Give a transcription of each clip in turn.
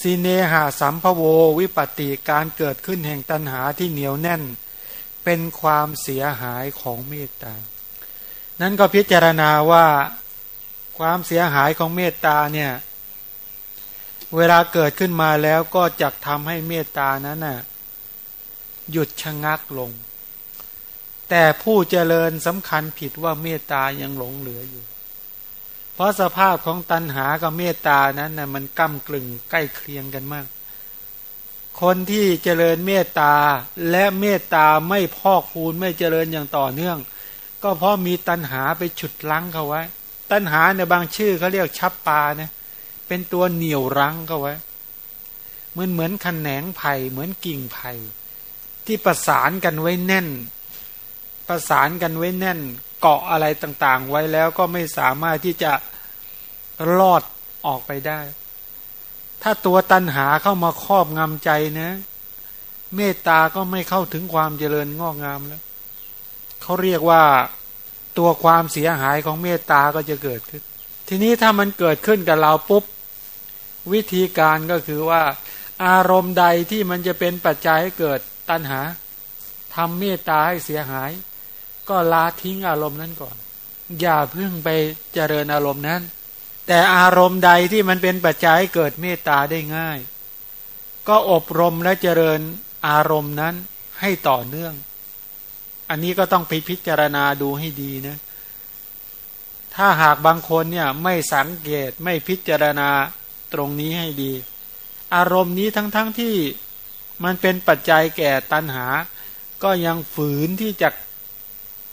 สีเนหาสัมภโววิปติการเกิดขึ้นแห่งตัณหาที่เหนียวแน่น เป็นความเสียหายของเมตตา นั้นก็พิจารณาว่าความเสียหายของเมตตาเนี่ยเวลาเกิดขึ้นมาแล้วก็จะทำให้เมตตานั้นน่ะหยุดชะงักลง แต่ผู้เจริญสำคัญผิดว่าเมตตายังหลงเหลืออยู่ ราะสภาพของตัณหากับเมตตานั้นน่ะมันก้ากลึงใกล้เคียงกันมาก คนที่เจริญเมตตาและเมตตาไม่พอกพูนไม่เจริญอย่างต่อเนื่อง ก็เพราะมีตัณหาไปฉุดลังเขาไว้ ตัณหาในบางชื่อเขาเรียกชับปานะเป็นตัวเหนี่ยวรั้งเขาไว้เหมือนเหมือนคันแหนงไผ่เหมือนกิ่งไผ่ที่ประสานกันไว้แน่น ประสานกันไว้แน่น เกาะอะไรต่างๆ ไว้แล้วก็ไม่สามารถที่จะ รอดออกไปได้ ถ้าตัวตันหาเข้ามาครอบงำใจนะ เมตตาก็ไม่เข้าถึงความเจริญงอกงามแล้วเขาเรียกว่าตัวความเสียหายของเมตตาก็จะเกิดขึ้น ทีนี้ถ้ามันเกิดขึ้นกับเราปุ๊บ วิธีการก็คือว่า อารมณ์ใดที่มันจะเป็นปัจจัยให้เกิดตัณหาทำเมตตาให้เสียหาย ก็ลาทิ้งอารมณ์นั้นก่อน อย่าเพิ่งไปเจริญอารมณ์นั้น แต่อารมณ์ใดที่มันเป็นปัจจัยเกิดเมตตาได้ง่าย ก็อบรมและเจริญอารมณ์นั้นให้ต่อเนื่อง อันนี้ก็ต้องไปพิจารณาดูให้ดีนะ ถ้าหากบางคนเนี่ยไม่สังเกตไม่พิจารณาตรงนี้ให้ดี อารมณ์นี้ทั้งๆทที่มันเป็นปัจจัยแก่ตัณหา ก็ยังฝืนที่จะ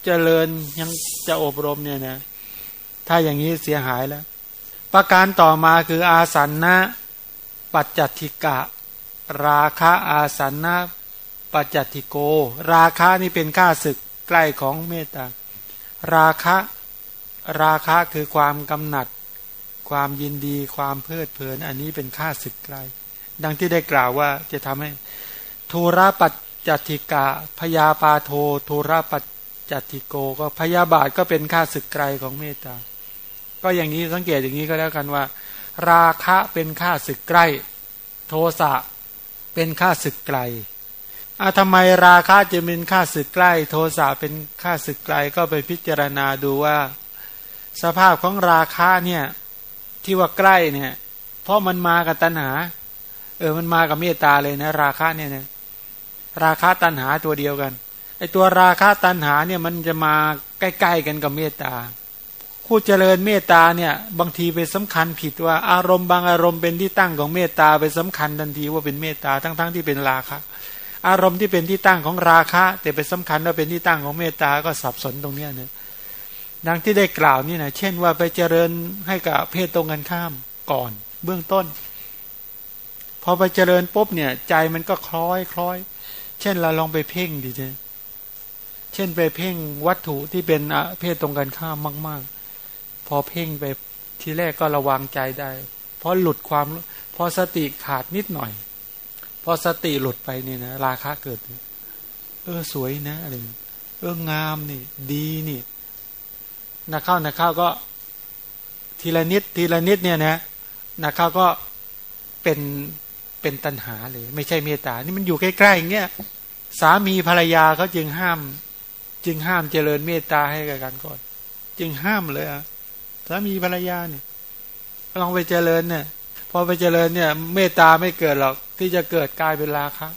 เจริญยังจะอบรมเนี่ยนะ ถ้าอย่างนี้เสียหายแล้ว ประการต่อมาคืออาสันนะปัจจติกะ ราคะอาสันนะปัจจติโก ราคะนี่เป็นข้าศึกใกล้ของเมตตาราคะราคะคือความกำหนัด ความยินดีความเพลิดเพลิน อันนี้เป็นข้าศึกใกล้ดังที่ได้กล่าวว่าจะทำให้ทูระปัจจติกะพยาปาโททูระปัจจติโกก็พยาบาทก็เป็นค่าศึกไกลของเมตตา ก็อย่างนี้สังเกตอย่างนี้ก็แล้วกันว่า ราคะเป็นค่าศึกใกล้ โทสะเป็นค่าศึกไกลอาทำไมราคะจะเป็นค่าศึกใกล้ โทสะเป็นค่าศึกไกลก็ไปพิจารณาดูว่า สภาพของราคะเนี่ยที่ว่าใกล้เนี่ย เพราะมันมากับตัณหา เออมันมากับเมตตาเลยนะ ราคะเนี่ยนะราคาตันหาตัวเดียวกันไอตัวราคาตันหาเนี่ยมันจะมาใกล้ ๆกันกับเมตตา ผู้เจริญเมตตาเนี่ยบางทีไปสำคัญผิดว่าอารมณ์บางอารมณ์เป็นที่ตั้งของเมตตาไปสำคัญทันทีว่าเป็นเมตตาทั้งๆทที่เป็นราคะ อารมณ์ที่เป็นที่ตั้งของราคะ แต่ไปสำคัญว่าเป็นที่ตั้งของเมตตาก็สับสนตรงเนี้ยเนี่ยดังที่ได้กล่าวนี่นะเช่นว่าไปเจริญให้กับเพศตรงกันข้ามก่อน เบื้องต้น พอไปเจริญปุ๊บเนี่ย ใจมันก็คล้อยคล้อยเช่นเราลองไปเพ่งดิเจเช่นไปเพ่งวัตถุที่เป็นเพศตรงกันข้ามมาก ๆ พอเพ่งไปทีแรกก็ระวังใจได้ เพราะหลุดความพอสติขาดนิดหน่อย พอสติหลุดไปนี่นะราคะเกิด เออสวยนะอะไรเอองามนี่ ดีนี่นักเข้านักเข้าก็ทีละนิดทีละนิดเนี่ยนะนักเข้าก็เป็นเป็นตัณหาเลย ไม่ใช่เมตตา นี่มันอยู่ใกล้ๆอย่างเงี้ยสามีภรรยาเขาจึงห้าม จึงห้ามเจริญเมตตาให้กันก่อน จึงห้ามเลยอะ สามีภรรยาเนี่ยลองไปเจริญเนี่ยพอไปเจริญเนี่ย เมตตาไม่เกิดหรอกที่จะเกิดกลายเป็นราคะ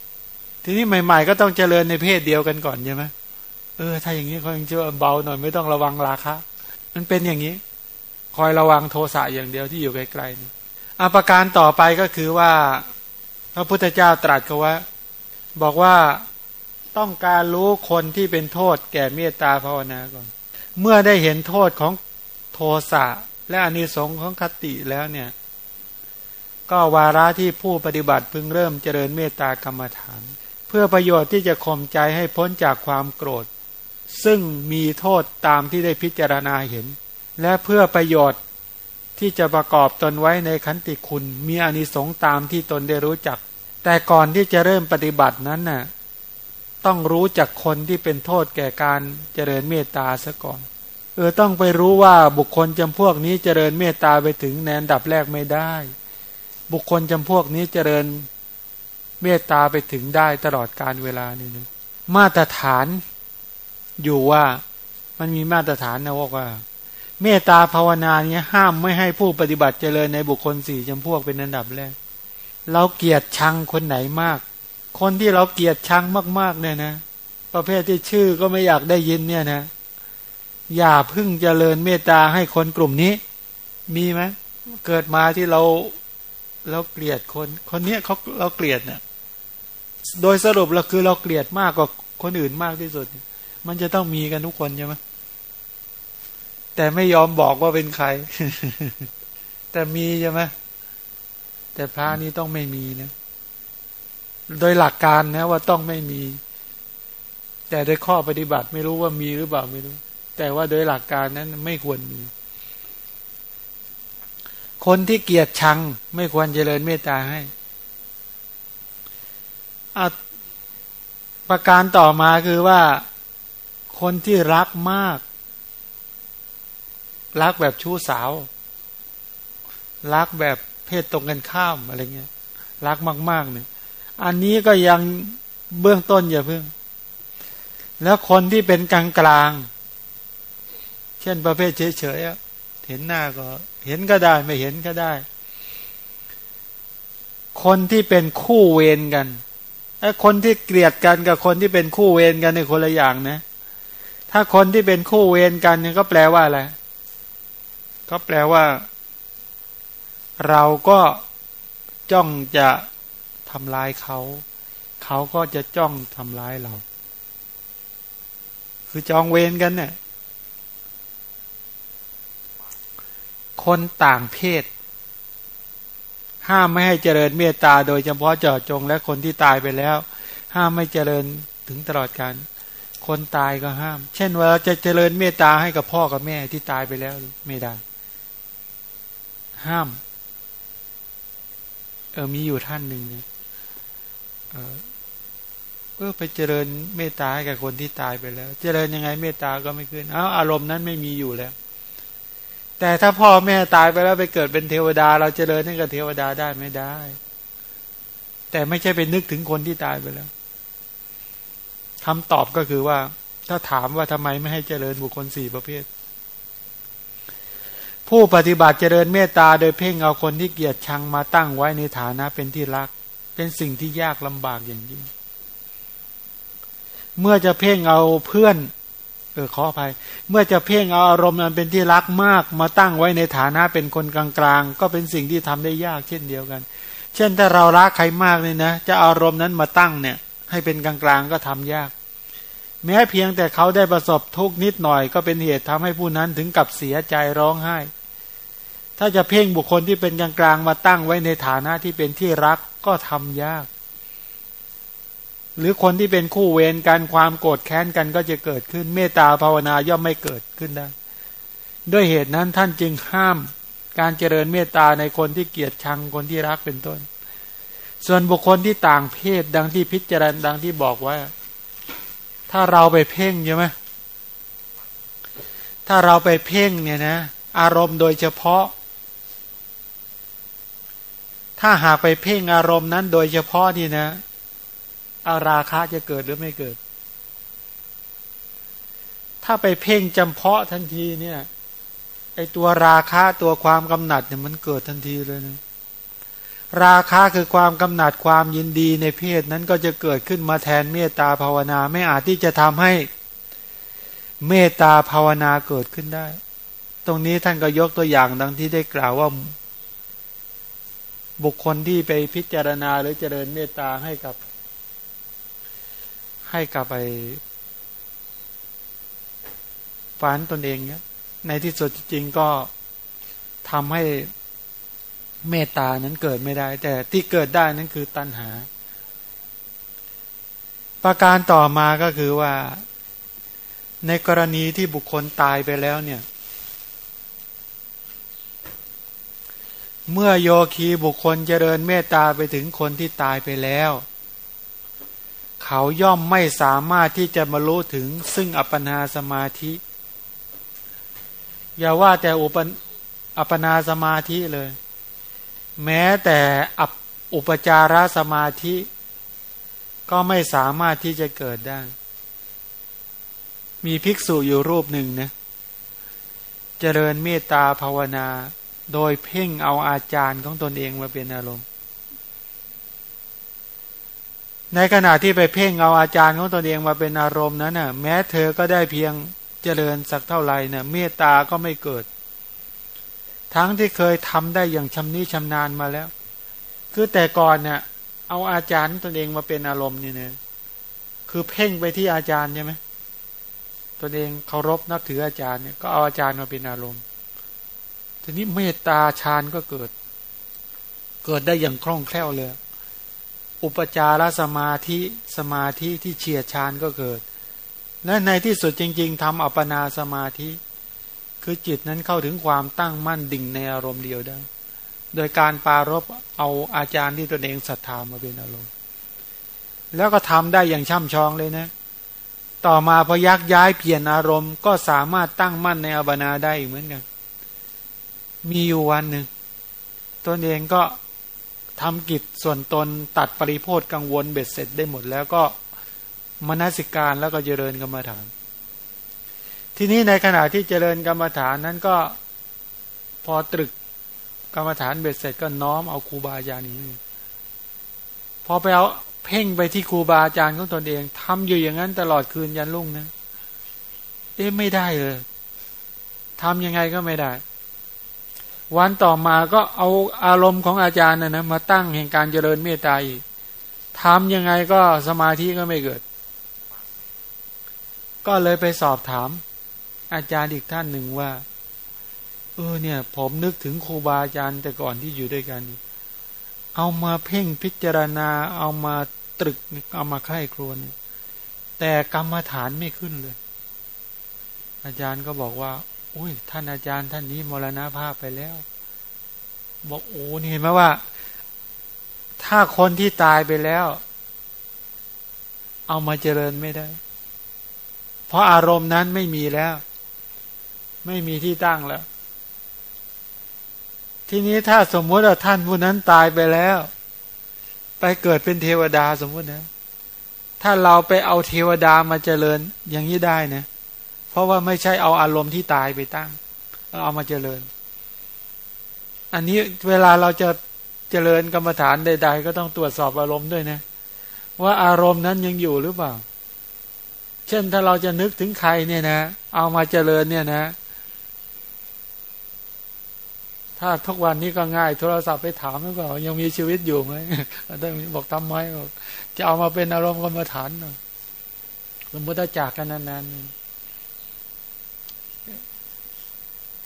ทีนี้ใหม่ ๆ ก็ต้องเจริญในเพศเดียวกันก่อนใช่ไหมเออถ้าอย่างนี้เขายังเชื่อเบาหน่อยไม่ต้องระวังราคะมันเป็นอย่างนี้ คอยระวังโทสะอย่างเดียวที่อยู่ไกลๆนี่อาประการต่อไปก็คือว่า พระพุทธเจ้าตรัสกว่า บอกว่าต้องการรู้คนที่เป็นโทษแก่เมตตาภาวนาก่อน เมื่อได้เห็นโทษของ สะและอานิสงส์ของคติแล้วเนี่ย ก็วาระที่ผู้ปฏิบัติพึงเริ่มเจริญเมตตากรรมฐาน เพื่อประโยชน์ที่จะข่มใจให้พ้นจากความโกรธ ซึ่งมีโทษตามที่ได้พิจารณาเห็น และเพื่อประโยชน์ที่จะประกอบตนไว้ในขันติคุณมีอานิสงส์ตามที่ตนได้รู้จัก แต่ก่อนที่จะเริ่มปฏิบัตินั้นน่ะต้องรู้จักคนที่เป็นโทษแก่การเจริญเมตตาซะก่อน ออต้องไปรู้ว่าบุคคลจำพวกนี้เจริญเมตตาไปถึงแนนดับแรกไม่ได้ บุคคลจำพวกนี้เจริญเมตตาไปถึงได้ตลอดการเวลานี่นะมาตรฐานอยู่ว่ามันมีมาตรฐานนะว่า เมตตาภาวนาเนี้ยห้ามไม่ให้ผู้ปฏิบัติเจริญในบุคคลสี่จำพวกเป็นอันดับแรก เราเกลียดชังคนไหนมาก คนที่เราเกลียดชังมากๆเนี่ยนะ ประเภทที่ชื่อก็ไม่อยากได้ยินเนี่ยนะ อย่าพึ่งเจริญเมตตาให้คนกลุ่มนี้ มีไหมเกิดมาที่เราเราเกลียดคน คนเนี้ยเขาเราเกลียดเนี่ยโดยสรุปเราคือเราเกลียดมากกว่าคนอื่นมากที่สุด มันจะต้องมีกันทุกคนใช่ไหมแต่ไม่ยอมบอกว่าเป็นใคร แต่มีใช่ไหมแต่พระนี้ต้องไม่มีนะ โดยหลักการนะว่าต้องไม่มี แต่โดยข้อปฏิบัติไม่รู้ว่ามีหรือเปล่าไม่รู้ แต่ว่าโดยหลักการนั้นไม่ควรมี คนที่เกียดชังไม่ควรเจริญเมตตาให้อประการต่อมาคือว่าคนที่รักมาก รักแบบชู้สาว รักแบบเพศตรงกันข้ามอะไรเงี้ย รักมากๆเนี่ยอันนี้ก็ยังเบื้องต้นอย่าเพิ่ง แล้วคนที่เป็นกลางกลาง เช่นประเภทเฉยๆเห็นหน้าก็ เห็นก็ได้ไม่เห็นก็ได้ คนที่เป็นคู่เวรกันไอ้คนที่เกลียดกันกับคนที่เป็นคู่เวรกันในคนละอย่างนะ ถ้าคนที่เป็นคู่เวรกันเนี่ยก็แปลว่าอะไรก็แปลว่า เราก็จ้องจะทำลายเขา เขาก็จะจ้องทำร้ายเรา คือจองเวรกันเนี่ย คนต่างเพศ ห้ามไม่ให้เจริญเมตตาโดยเฉพาะเจาะจงและคนที่ตายไปแล้ว ห้ามไม่เจริญถึงตลอดการคนตายก็ห้าม เช่นว่าจะเจริญเมตตาให้กับพ่อกับแม่ที่ตายไปแล้วไม่ได้ ห้าม เออมีอยู่ท่านหนึ่งเนี่ยเออเออไปเจริญเมตตาให้กับคนที่ตายไปแล้ว เจริญยังไงเมตตาก็ไม่ขึ้น เอาอารมณ์นั้นไม่มีอยู่แล้ว แต่ถ้าพ่อแม่ตายไปแล้วไปเกิดเป็นเทวดา เราเจริญให้กับเทวดาได้ไม่ได้ แต่ไม่ใช่ไปนึกถึงคนที่ตายไปแล้วคำตอบก็คือว่า ถ้าถามว่าทำไมไม่ให้เจริญบุคคลสี่ประเภท ผู้ปฏิบัติเจริญเมตตาโดยเพ่งเอาคนที่เกียดชังมาตั้งไว้ในฐานะเป็นที่รัก เป็นสิ่งที่ยากลำบากอย่างยิ่งเมื่อจะเพ่งเอาเพื่อน ออขออภัย เมื่อจะเพ่งเอาอารมณ์นั้นเป็นที่รักมาก มาตั้งไว้ในฐานะเป็นคนกลางๆ ก็เป็นสิ่งที่ทำได้ยากเช่นเดียวกัน เช่นถ้าเรารักใครมากเลยนะ จะอารมณ์นั้นมาตั้งเนี่ย ให้เป็นกลางๆก็ทำยาก แม้เพียงแต่เขาได้ประสบทุกข์นิดหน่อย ก็เป็นเหตุทำให้ผู้นั้นถึงกับเสียใจร้องไห้ ถ้าจะเพ่งบุคคลที่เป็นกลางๆมาตั้งไว้ในฐานะที่เป็นที่รักก็ทำยาก หรือคนที่เป็นคู่เวรกันความโกรธแค้นกันก็จะเกิดขึ้น เมตตาภาวนาย่อมไม่เกิดขึ้นได้ ด้วยเหตุนั้นท่านจึงห้ามการเจริญเมตตาในคนที่เกลียดชังคนที่รักเป็นต้น ส่วนบุคคลที่ต่างเพศดังที่พิจารณาดังที่บอกว่า ถ้าเราไปเพ่งใช่ไหมถ้าเราไปเพ่งเนี่ยนะ อารมณ์โดยเฉพาะ ถ้าหากไปเพ่งอารมณ์นั้นโดยเฉพาะนี่นะ อาราคะจะเกิดหรือไม่เกิด ถ้าไปเพ่งจำเพาะทันทีเนี่ยไอตัวราคะตัวความกำหนัดเนี่ยมันเกิดทันทีเลยนะราคะคือความกำหนัดความยินดีในเพศนั้นก็จะเกิดขึ้นมาแทนเมตตาภาวนา ไม่อาจที่จะทำให้เมตตาภาวนาเกิดขึ้นได้ ตรงนี้ท่านก็ยกตัวอย่างดังที่ได้กล่าวว่า บุคคลที่ไปพิจารณาหรือเจริญเมตตาให้กับ ให้กลับไปฝันตนเองเนี่ยในที่สุดจริงก็ทำให้เมตตานั้นเกิดไม่ได้ แต่ที่เกิดได้นั้นคือตัณหา ประการต่อมาก็คือว่า ในกรณีที่บุคคลตายไปแล้วเนี่ย เมื่อโยคีบุคคลเจริญเมตตาไปถึงคนที่ตายไปแล้ว เขาย่อมไม่สามารถที่จะมารู้ถึงซึ่งอัปปนาสมาธิ อย่าว่าแต่อุปอัปปนาสมาธิเลย แม้แต่อัปอุปจารสมาธิ ก็ไม่สามารถที่จะเกิดได้ มีภิกษุอยู่รูปหนึ่งนะเจริญเมตตาภาวนา โดยเพ่งเอาอาจารย์ของตนเองมาเป็นอารมณ์ ในขณะที่ไปเพ่งเอาอาจารย์ของตนเองมาเป็นอารมณ์นั้นน่ะ แม้เธอก็ได้เพียงเจริญสักเท่าไหร่น่ะเมตตาก็ไม่เกิด ทั้งที่เคยทำได้อย่างชำนิชำนาญมาแล้ว คือแต่ก่อนเนี่ยเอาอาจารย์ตนเองมาเป็นอารมณ์นี่เนี่ยคือเพ่งไปที่อาจารย์ใช่ไหมตนเองเคารพนับถืออาจารย์เนี่ยก็เอาอาจารย์มาเป็นอารมณ์ ทีนี้เมตตาฌานก็เกิด เกิดได้อย่างคล่องแคล่วเลย อุปจารสมาธิสมาธิที่เฉียดฌานก็เกิด และในที่สุดจริง ๆทำอัปปนาสมาธิ คือจิตนั้นเข้าถึงความตั้งมั่นดิ่งในอารมณ์เดียวได้ โดยการปารบเอาอาจารย์ที่ตนเองศรัทธามาเป็นอารมณ์ แล้วก็ทำได้อย่างช่ำชองเลยนะ ต่อมาพยักย้ายเปลี่ยนอารมณ์ ก็สามารถตั้งมั่นในอบนาได้อีกเหมือนกัน มีอยู่วันหนึ่งตนเองก็ ทำกิจส่วนตนตัดปริโพธกังวลเบ็ดเสร็จได้หมดแล้วก็มนสิการแล้วก็เจริญกรรมฐาน ทีนี้ในขณะที่เจริญกรรมฐานนั้นก็พอตรึกกรรมฐานเบ็ดเสร็จก็น้อมเอาครูบาอาจารย์นี้พอไปเอาเพ่งไปที่ครูบาอาจารย์ของตนเองทำอยู่อย่างนั้นตลอดคืนยันรุ่งนะเอ๊ะไม่ได้เลยทำยังไงก็ไม่ได้ วันต่อมาก็เอาอารมณ์ของอาจารย์นะนะมาตั้งแห่งการเจริญเมตตาอีกทำยังไงก็สมาธิก็ไม่เกิด ก็เลยไปสอบถาม อาจารย์อีกท่านหนึ่งว่า เออเนี่ย ผมนึกถึงครูบาอาจารย์แต่ก่อนที่อยู่ด้วยกัน เอามาเพ่งพิจารณา เอามาตรึกเอามาไข้ครวนแต่กรรมฐานไม่ขึ้นเลย อาจารย์ก็บอกว่า อุ้ยท่านอาจารย์ท่านนี้มรณภาพไปแล้ว บอกโอ้นี่เห็นไหมว่า ถ้าคนที่ตายไปแล้ว เอามาเจริญไม่ได้ เพราะอารมณ์นั้นไม่มีแล้ว ไม่มีที่ตั้งแล้ว ทีนี้ถ้าสมมติว่าท่านผู้นั้นตายไปแล้ว ไปเกิดเป็นเทวดาสมมตินะถ้าเราไปเอาเทวดามาเจริญอย่างนี้ได้นะ เพราะว่าไม่ใช่เอาอารมณ์ที่ตายไปตั้งเอามาเจริญ อันนี้เวลาเราจะเจริญกรรมฐานใด ๆ ก็ต้องตรวจสอบอารมณ์ด้วยนะ ว่าอารมณ์นั้นยังอยู่หรือเปล่า เช่นถ้าเราจะนึกถึงใครเนี่ยนะ เอามาเจริญเนี่ยนะ ถ้าทุกวันนี้ก็ง่าย โทรศัพท์ไปถามแล้วก็ยังมีชีวิตอยู่ไหมต้บอกทำไมบอกจะเอามาเป็นอารมณ์กรรมฐานสมมติถ้าจากกันนานๆ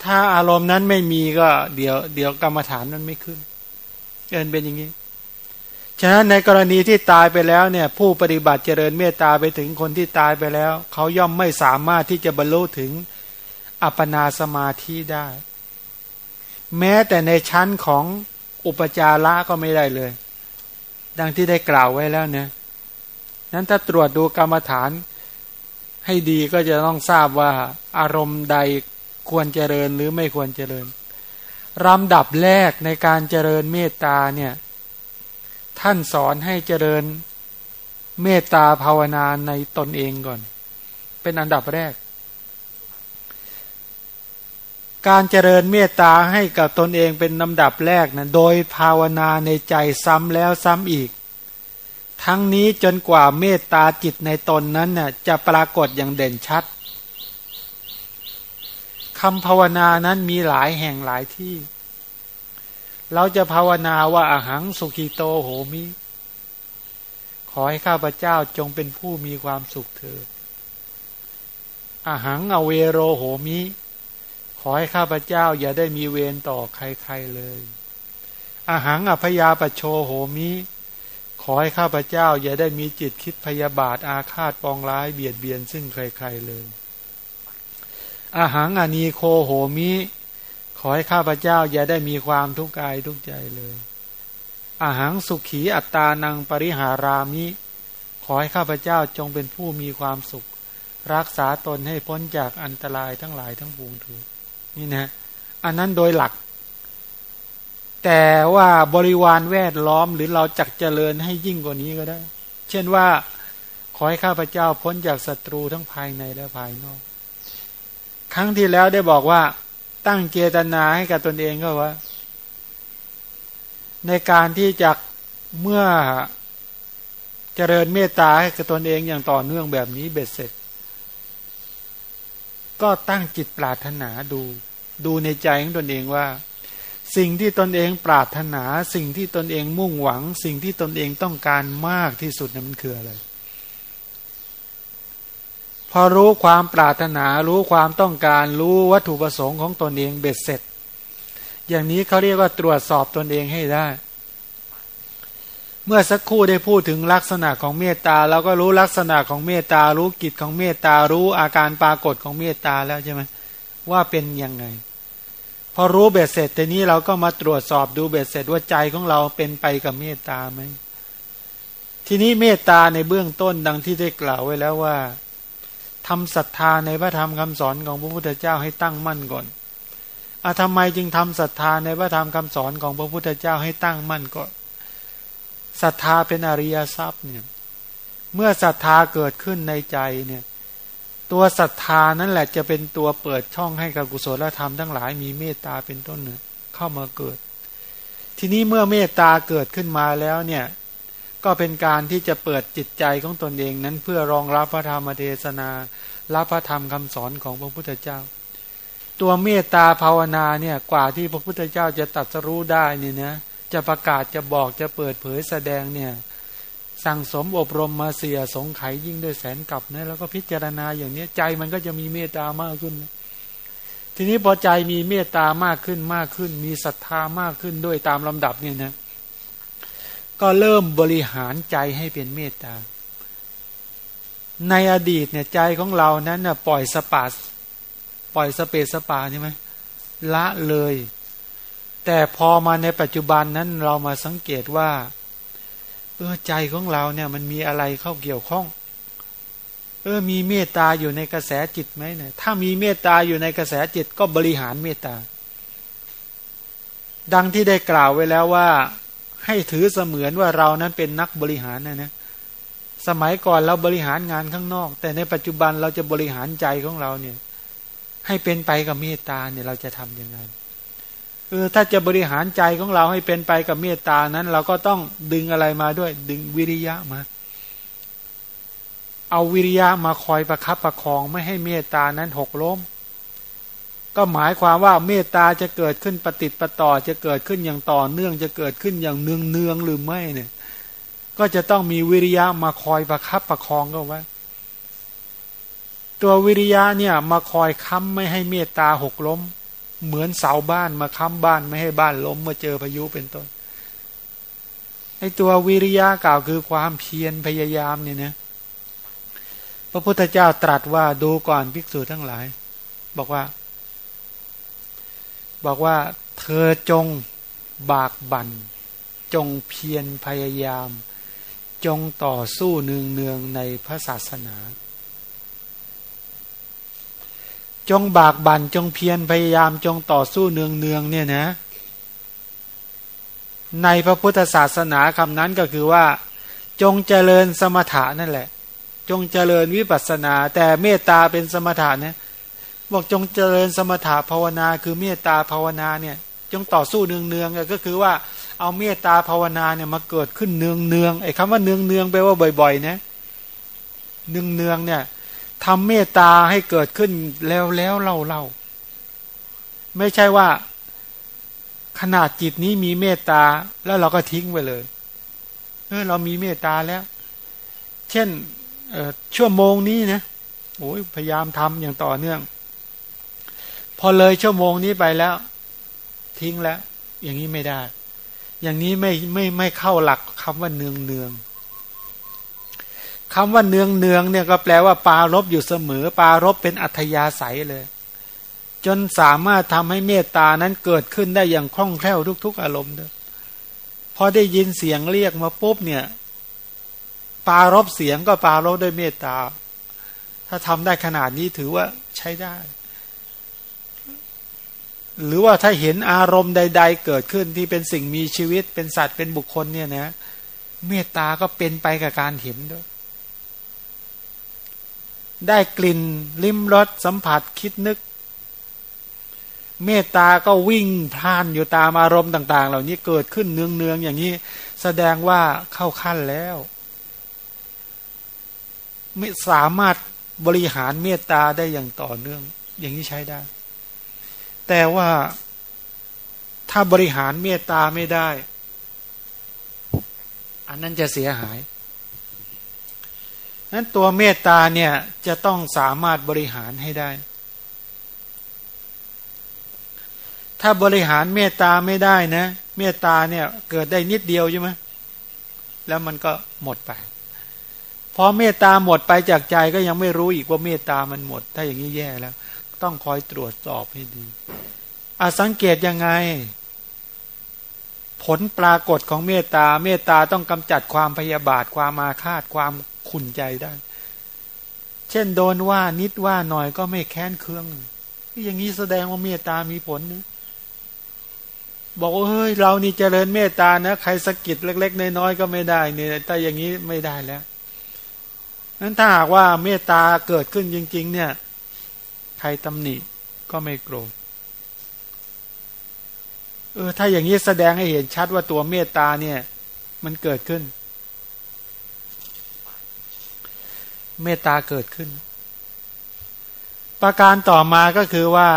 ถ้าอารมณ์นั้นไม่มีก็เดี๋ยวเดี๋ยวกรรมฐานนั้นไม่ขึ้นเกินเป็นอย่างนี้ ฉะนั้นในกรณีที่ตายไปแล้วเนี่ย ผู้ปฏิบัติเจริญเมตตาไปถึงคนที่ตายไปแล้ว เขาย่อมไม่สามารถที่จะบรรลุถึงอัปปนาสมาธิได้ แม้แต่ในชั้นของอุปจาระก็ไม่ได้เลย ดังที่ได้กล่าวไว้แล้วเนี่ยนั้นถ้าตรวจดูกรรมฐานให้ดีก็จะต้องทราบว่าอารมณ์ใด ควรเจริญหรือไม่ควรเจริญลำดับแรกในการเจริญเมตตาเนี่ยท่านสอนให้เจริญเมตตาภาวนาในตนเองก่อน เป็นอันดับแรก การเจริญเมตตาให้กับตนเองเป็นลำดับแรกนะโดยภาวนาในใจซ้ำแล้วซ้ำอีก ทั้งนี้จนกว่าเมตตาจิตในตนนั้นน่ะจะปรากฏอย่างเด่นชัด คำภาวนานั้นมีหลายแห่งหลายที่ เราจะภาวนาว่าอาหังสุขีโตโหมิ ขอให้ข้าพเจ้าจงเป็นผู้มีความสุขเถิดอาหังอเวโรโหมิ ขอให้ข้าพเจ้าอย่าได้มีเวรต่อใครๆเลยอาหารอภยาปโชโหมิ ขอให้ข้าพเจ้าอย่าได้มีจิตคิดพยาบาทอาฆาตปองร้ายเบียดเบียนซึ่งใครๆเลย อาหารอนีโคโหมิ ขอให้ข้าพเจ้า อย่าได้มีความทุกข์กายทุกใจเลยอาหารสุขีอัตตานังปริหารามิ ขอให้ข้าพเจ้าจงเป็นผู้มีความสุข รักษาตนให้พ้นจากอันตรายทั้งหลายทั้งปวงถิดนี่นะ อันนั้นโดยหลัก แต่ว่าบริวารแวดล้อมหรือเราจักเจริญให้ยิ่งกว่านี้ก็ได้ เช่นว่า ขอให้ข้าพเจ้าพ้นจากศัตรูทั้งภายในและภายนอก ครั้งที่แล้วได้บอกว่า ตั้งเจตนาให้กับตนเองก็ว่า ในการที่จะเมื่อเจริญเมตตาให้กับตนเองอย่างต่อเนื่องแบบนี้เบ็ดเสร็จ ก็ตั้งจิตปรารถนาดู ดูในใจของตนเองว่า สิ่งที่ตนเองปรารถนา สิ่งที่ตนเองมุ่งหวัง สิ่งที่ตนเองต้องการมากที่สุดนั้นมันคืออะไร พอรู้ความปรารถนา รู้ความต้องการ รู้วัตถุประสงค์ของตนเองเบ็ดเสร็จ อย่างนี้เขาเรียกว่าตรวจสอบตนเองให้ได้ เมื่อสักครู่ได้พูดถึงลักษณะของเมตตาเราก็รู้ลักษณะของเมตตา รู้กิจของเมตตา รู้อาการปรากฏของเมตตาแล้วใช่ไหมว่าเป็นยังไง พอรู้เบ็ดเสร็จทีนี้เราก็มาตรวจสอบดูเบ็ดเสร็จว่าใจของเราเป็นไปกับเมตตาไหมทีนี้เมตตาในเบื้องต้นดังที่ได้กล่าวไว้แล้วว่า ทำศรัทธาในพระธรรมคำสอนของพระพุทธเจ้าให้ตั้งมั่นก่อนอาทำไมจึงทำศรัทธาในพระธรรมคำสอนของพระพุทธเจ้าให้ตั้งมั่นก่อนศรัทธาเป็นอริยทรัพย์เนี่ยเมื่อศรัทธาเกิดขึ้นในใจเนี่ยตัวศรัทธานั่นแหละจะเป็นตัวเปิดช่องให้กับกุศลธรรมทั้งหลายมีเมตตาเป็นต้นเนี่ยเข้ามาเกิด ทีนี้เมื่อเมตตาเกิดขึ้นมาแล้วเนี่ย ก็เป็นการที่จะเปิดจิตใจของตนเองนั้นเพื่อรองรับพระธรรมเทศนา รับพระธรรมคำสอนของพระพุทธเจ้า ตัวเมตตาภาวนาเนี่ยกว่าที่พระพุทธเจ้าจะตัดสรู้ได้เนี่ยนะจะประกาศจะบอกจะเปิดเผยแสดงเนี่ยสั่งสมอบรมมาเสียสงไขยิ่งด้วยแสนกลับนะแล้วก็พิจารณาอย่างนี้ใจมันก็จะมีเมตตามากขึ้น ทีนี้พอใจมีเมตตามากขึ้นมากขึ้น มีศรัทธามากขึ้นด้วยตามลำดับเนี่ยนะ ก็เริ่มบริหารใจให้เป็นเมตตา ในอดีตเนี่ยใจของเรานั้นน่ะปล่อยสปาปล่อยสเปสปาใช่ไหมละเลย แต่พอมาในปัจจุบันนั้นเรามาสังเกตว่าเออใจของเราเนี่ยมันมีอะไรเข้าเกี่ยวข้อง เออมีเมตตาอยู่ในกระแสจิตไหมเนี่ยถ้ามีเมตตาอยู่ในกระแสจิตก็บริหารเมตตา ดังที่ได้กล่าวไว้แล้วว่า ให้ถือเสมือนว่าเรานั้นเป็นนักบริหารนะนะสมัยก่อนเราบริหารงานข้างนอก แต่ในปัจจุบันเราจะบริหารใจของเราเนี่ย ให้เป็นไปกับเมตตาเนี่ยเราจะทํำยังไงเออถ้าจะบริหารใจของเราให้เป็นไปกับเมตตานั้น เราก็ต้องดึงอะไรมาด้วย ดึงวิริยะมา เอาวิริยะมาคอยประคับประคองไม่ให้เมตตานั้นหกล้ม ก็หมายความว่าเมตตาจะเกิดขึ้นปฏิติประต่อจะเกิดขึ้นอย่างต่อเนื่องจะเกิดขึ้นอย่างเนืองเนืองหรือไม่เนี่ย ก็จะต้องมีวิริยะมาคอยประคับประคองก็ไว้ ตัววิริยะเนี่ยมาคอยค้ำไม่ให้เมตตาหกล้ม เหมือนเสาบ้านมาค้ำบ้านไม่ให้บ้านล้มเมื่อเจอพายุเป็นต้นไอตัววิริยะกล่าวคือความเพียรพยายามเนี่ยนะพระพุทธเจ้าตรัสว่าดูก่อนภิกษุทั้งหลาย บอกว่า บอกว่าเธอจงบากบัน่นจงเพียรพยายาม จงต่อสู้เนืองเนืองในพระศาสนา จงบากบั่นจงเพียรพยายาม จงต่อสู้เนืองเนืองเนี่ยนะ ในพระพุทธศาสนาคำนั้นก็คือว่า จงเจริญสมถะนั่นแหละ จงเจริญวิปัสสนา แต่เมตตาเป็นสมถะเนี่ย บอกจงเจริญสมถะภาวนาคือเมตตาภาวนาเนี่ยจงต่อสู้เนืองเนืองก็คือว่าเอาเมตตาภาวนาเนี่ยมาเกิดขึ้นเนืองเนืองไอ้คำว่าเนืองเนืองแปลว่าบ่อยๆนะเนืองเนืองเนี่ยทำเมตตาให้เกิดขึ้นแล้วแล้วเล่าเล่าไม่ใช่ว่า ขนาดจิตนี้มีเมตตาแล้วเราก็ทิ้งไปเลยเออเรามีเมตตาแล้ว เช่นชั่วโมงนี้นะโอ้ยพยายามทำอย่างต่อเนื่อง พอเลยชั่วโมงนี้ไปแล้ว ทิ้งแล้ว อย่างนี้ไม่ได้ อย่างนี้ไม่ไม่ไม่เข้าหลักคำว่าเนืองเนืองคำว่าเนืองเนืองเนี่ยก็แปลว่าปารบอยู่เสมอ ปารบเป็นอัธยาศัยเลย จนสามารถทำให้เมตตานั้นเกิดขึ้นได้อย่างคล่องแคล่วทุก ๆ อารมณ์เลยพอได้ยินเสียงเรียกมาปุ๊บเนี่ย ปารบเสียงก็ปารบด้วยเมตตา ถ้าทำได้ขนาดนี้ถือว่าใช้ได้ หรือว่าถ้าเห็นอารมณ์ใด ๆ เกิดขึ้นที่เป็นสิ่งมีชีวิตเป็นสัตว์เป็นบุคคลเนี่ยนะ เมตตาก็เป็นไปกับการเห็นด้วย ได้กลิ่นลิ้มรสสัมผัสคิดนึก เมตตาก็วิ่งพล่านอยู่ตามอารมณ์ต่าง ๆ เหล่านี้เกิดขึ้นเนืองๆอย่างนี้ แสดงว่าเข้าขั้นแล้วไม่สามารถบริหารเมตตาได้อย่างต่อเนื่อง อย่างนี้ใช้ได้ แต่ว่าถ้าบริหารเมตตาไม่ได้ อันนั้นจะเสียหายนั้นตัวเมตตาเนี่ยจะต้องสามารถบริหารให้ได้ ถ้าบริหารเมตตาไม่ได้นะ เมตตาเนี่ยเกิดได้นิดเดียวใช่ไหมแล้วมันก็หมดไป พอเมตตาหมดไปจากใจก็ยังไม่รู้อีกว่าเมตตามันหมด ถ้าอย่างนี้แย่แล้ว ต้องคอยตรวจสอบให้ดีอาสังเกตยังไง ผลปรากฏของเมตตา เมตตาต้องกำจัดความพยาบาทความมาคาดความขุนใจได้ เช่นโดนว่านิดว่าหน่อยก็ไม่แค้นเคือง อย่างนี้แสดงว่าเมตตามีผลนะบอกว่าเฮ้ยเรานี่เจริญเมตตานะ ใครสะกิดเล็ก ๆ น้อยๆก็ไม่ได้เนี่ยแต่อย่างนี้ไม่ได้แล้วนั้นถ้าหากว่าเมตตาเกิดขึ้นจริง ๆ เนี่ย ใครตำหนิก็ไม่โกรธเออถ้าอย่างนี้แสดงให้เห็นชัดว่าตัวเมตตาเนี่ย มันเกิดขึ้น เมตตาเกิดขึ้น ประการต่อมาก็คือว่า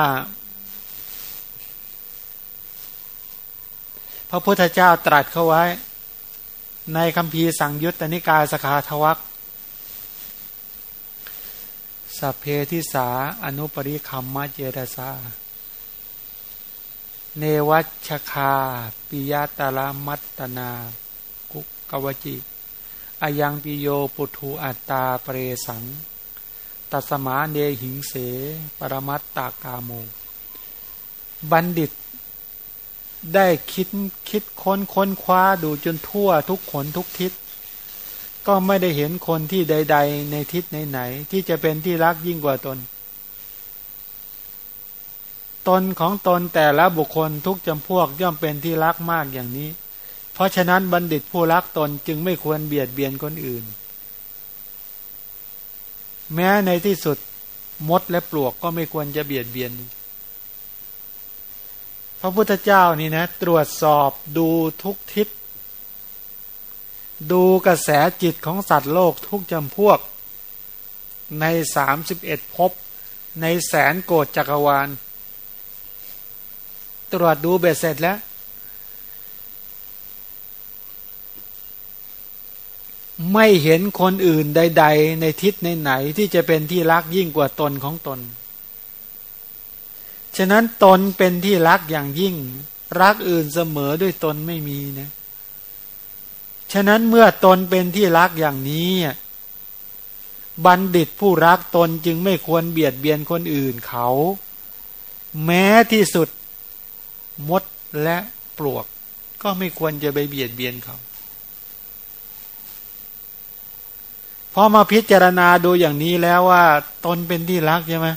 พระพุทธเจ้าตรัสเข้าไว้ ในคำพีสังยุตตนิกายสขาทวัก สัพเพทิสาอนุปริคัมมะเจรสาเนวัชคาปิยตาลามัตตนากุกวจิ อายังปิโยปุถุอัตตาเปรสัง ตัสมาเนหิงเส ปรมัตตากาโม บัณฑิต ได้คิดคิดค้นค้นคว้าดูจนทั่วทุกขนทุกทิศ ก็ไม่ได้เห็นคนที่ใด ๆ ในทิศไหนๆที่จะเป็นที่รักยิ่งกว่าตน ตนของตนแต่ละบุคคลทุกจำพวกย่อมเป็นที่รักมากอย่างนี้ เพราะฉะนั้นบัณฑิตผู้รักตนจึงไม่ควรเบียดเบียนคนอื่น แม้ในที่สุดมดและปลวกก็ไม่ควรจะเบียดเบียน พระพุทธเจ้านี่นะ ตรวจสอบดูทุกทิศ ดูกระแสจิตของสัตว์โลกทุกจำพวก ในสามสิบเอ็ดภพในแสนโกดจักรวาล ตรวจดูเบ็ดเสร็จแล้ว ไม่เห็นคนอื่นใด ๆ ในทิศไหนๆที่จะเป็นที่รักยิ่งกว่าตนของตน ฉะนั้นตนเป็นที่รักอย่างยิ่ง รักอื่นเสมอด้วยตนไม่มีนะ ฉะนั้นเมื่อตนเป็นที่รักอย่างนี้ บัณฑิตผู้รักตนจึงไม่ควรเบียดเบียนคนอื่นเขา แม้ที่สุดมดและปลวก ก็ไม่ควรจะไปเบียดเบียนเขาพอมาพิจารณาดูอย่างนี้แล้วว่า ตนเป็นที่รักใช่ไหม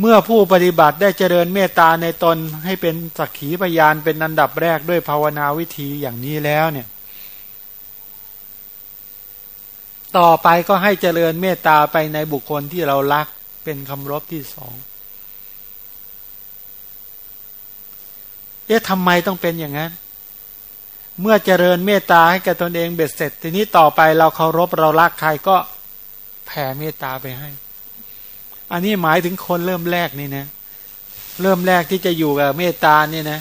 เมื่อผู้ปฏิบัติได้เจริญเมตตาในตนให้เป็นสักขีพยานเป็นอันดับแรกด้วยภาวนาวิธีอย่างนี้แล้วเนี่ย ต่อไปก็ให้เจริญเมตตาไปในบุคคลที่เรารักเป็นคำรบที่สองเอ๊ะทำไมต้องเป็นอย่างนั้น เมื่อเจริญเมตตาให้กับตนเองเบ็ดเสร็จ ทีนี้ต่อไปเราเคารพเรารักใครก็แผ่เมตตาไปให้ อันนี้หมายถึงคนเริ่มแรกนี่นะ เริ่มแรกที่จะอยู่กับเมตตาเนี่ยนะ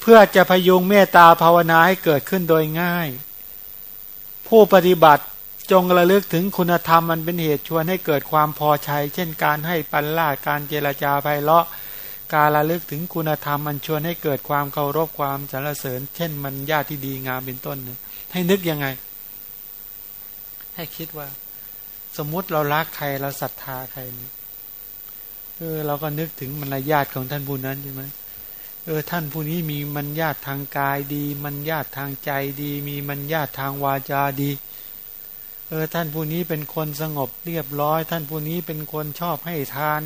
เพื่อจะพยุงเมตตาภาวนาให้เกิดขึ้นโดยง่าย ผู้ปฏิบัติจงระลึกถึงคุณธรรมมันเป็นเหตุชวนให้เกิดความพอใจเช่นการให้ปันล่าการเจรจาไพเราะ การระลึกถึงคุณธรรมมันชวนให้เกิดความเคารพความสรรเสริญ เช่นมันญาติที่ดีงามเป็นต้น ให้นึกยังไง ให้คิดว่า สมมุติเรารักใครเราศรัทธาใครเออเราก็นึกถึงมารยาทของท่านผู้นั้นใช่ไหมเออท่านผู้นี้มีมันญาติทางกายดี มันญาติทางใจดี มีมันญาติทางวาจาดีเเออท่านผู้นี้เป็นคนสงบเรียบร้อย ท่านผู้นี้เป็นคนชอบให้ทาน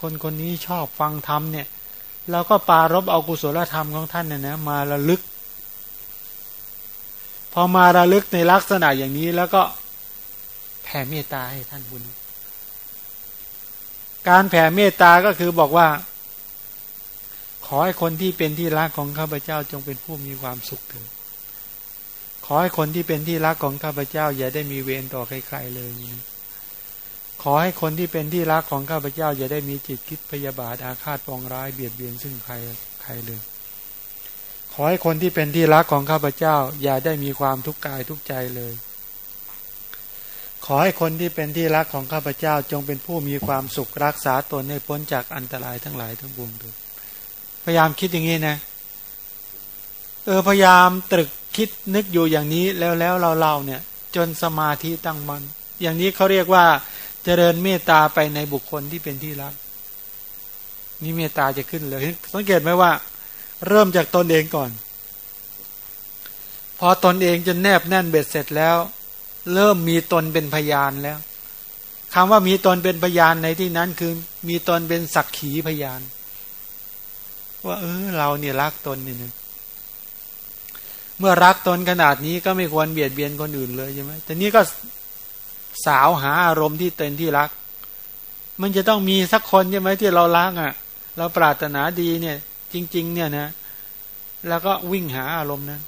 คนคนนี้ชอบฟังธรรมเนี่ยเราก็ปารบเอากุศลธรรมของท่านเนี่ยนะมาระลึก พอมาระลึกในลักษณะอย่างนี้แล้วก็ แผ่เมตตาให้ท่านบุญ การแผ่เมตตาก็คือบอกว่า ขอให้คนที่เป็นที่รักของข้าพเจ้าจงเป็นผู้มีความสุขเถิดขอให้คนที่เป็นที่รักของข้าพเจ้า อย่าได้มีเวรต่อใครๆเลยนี่ขอให้คนที่เป็นที่รักของข้าพเจ้า อย่าได้มีจิตคิดพยาบาทอาฆาตปองร้ายเบียดเบียนซึ่งใครใครเลย ขอให้คนที่เป็นที่รักของข้าพเจ้า อย่าได้มีความทุกข์กายทุกใจเลย ขอให้คนที่เป็นที่รักของข้าพเจ้าจงเป็นผู้มีความสุขรักษาตนให้พ้นจากอันตรายทั้งหลายทั้งปวงด้วยพยายามคิดอย่างนี้นะ เออพยายามตรึกคิดนึกอยู่อย่างนี้แล้วแล้วเราเราเนี่ย จนสมาธิตั้งมัน อย่างนี้เขาเรียกว่าเจริญเมตตาไปในบุคคลที่เป็นที่รัก นี่เมตตาจะขึ้นเลยสังเกตไหมว่า เริ่มจากตนเองก่อน พอตนเองจะแนบแน่นเบ็ดเสร็จแล้ว เริ่มมีตนเป็นพยานแล้วคำว่ามีตนเป็นพยานในที่นั้นคือมีตนเป็นสักขีพยาน ว่า เออ เราเนี่ยรักตนนี่นึงเมื่อรักตนขนาดนี้ก็ไม่ควรเบียดเบียนคนอื่นเลยใช่ไหมแต่นี้ก็สาวหาอารมณ์ที่เต็นที่รัก มันจะต้องมีสักคนใช่ไหมที่เรารักอะ เราปรารถนาดีเนี่ย จริง ๆ เนี่ยนะ แล้วก็วิ่งหาอารมณ์นั้น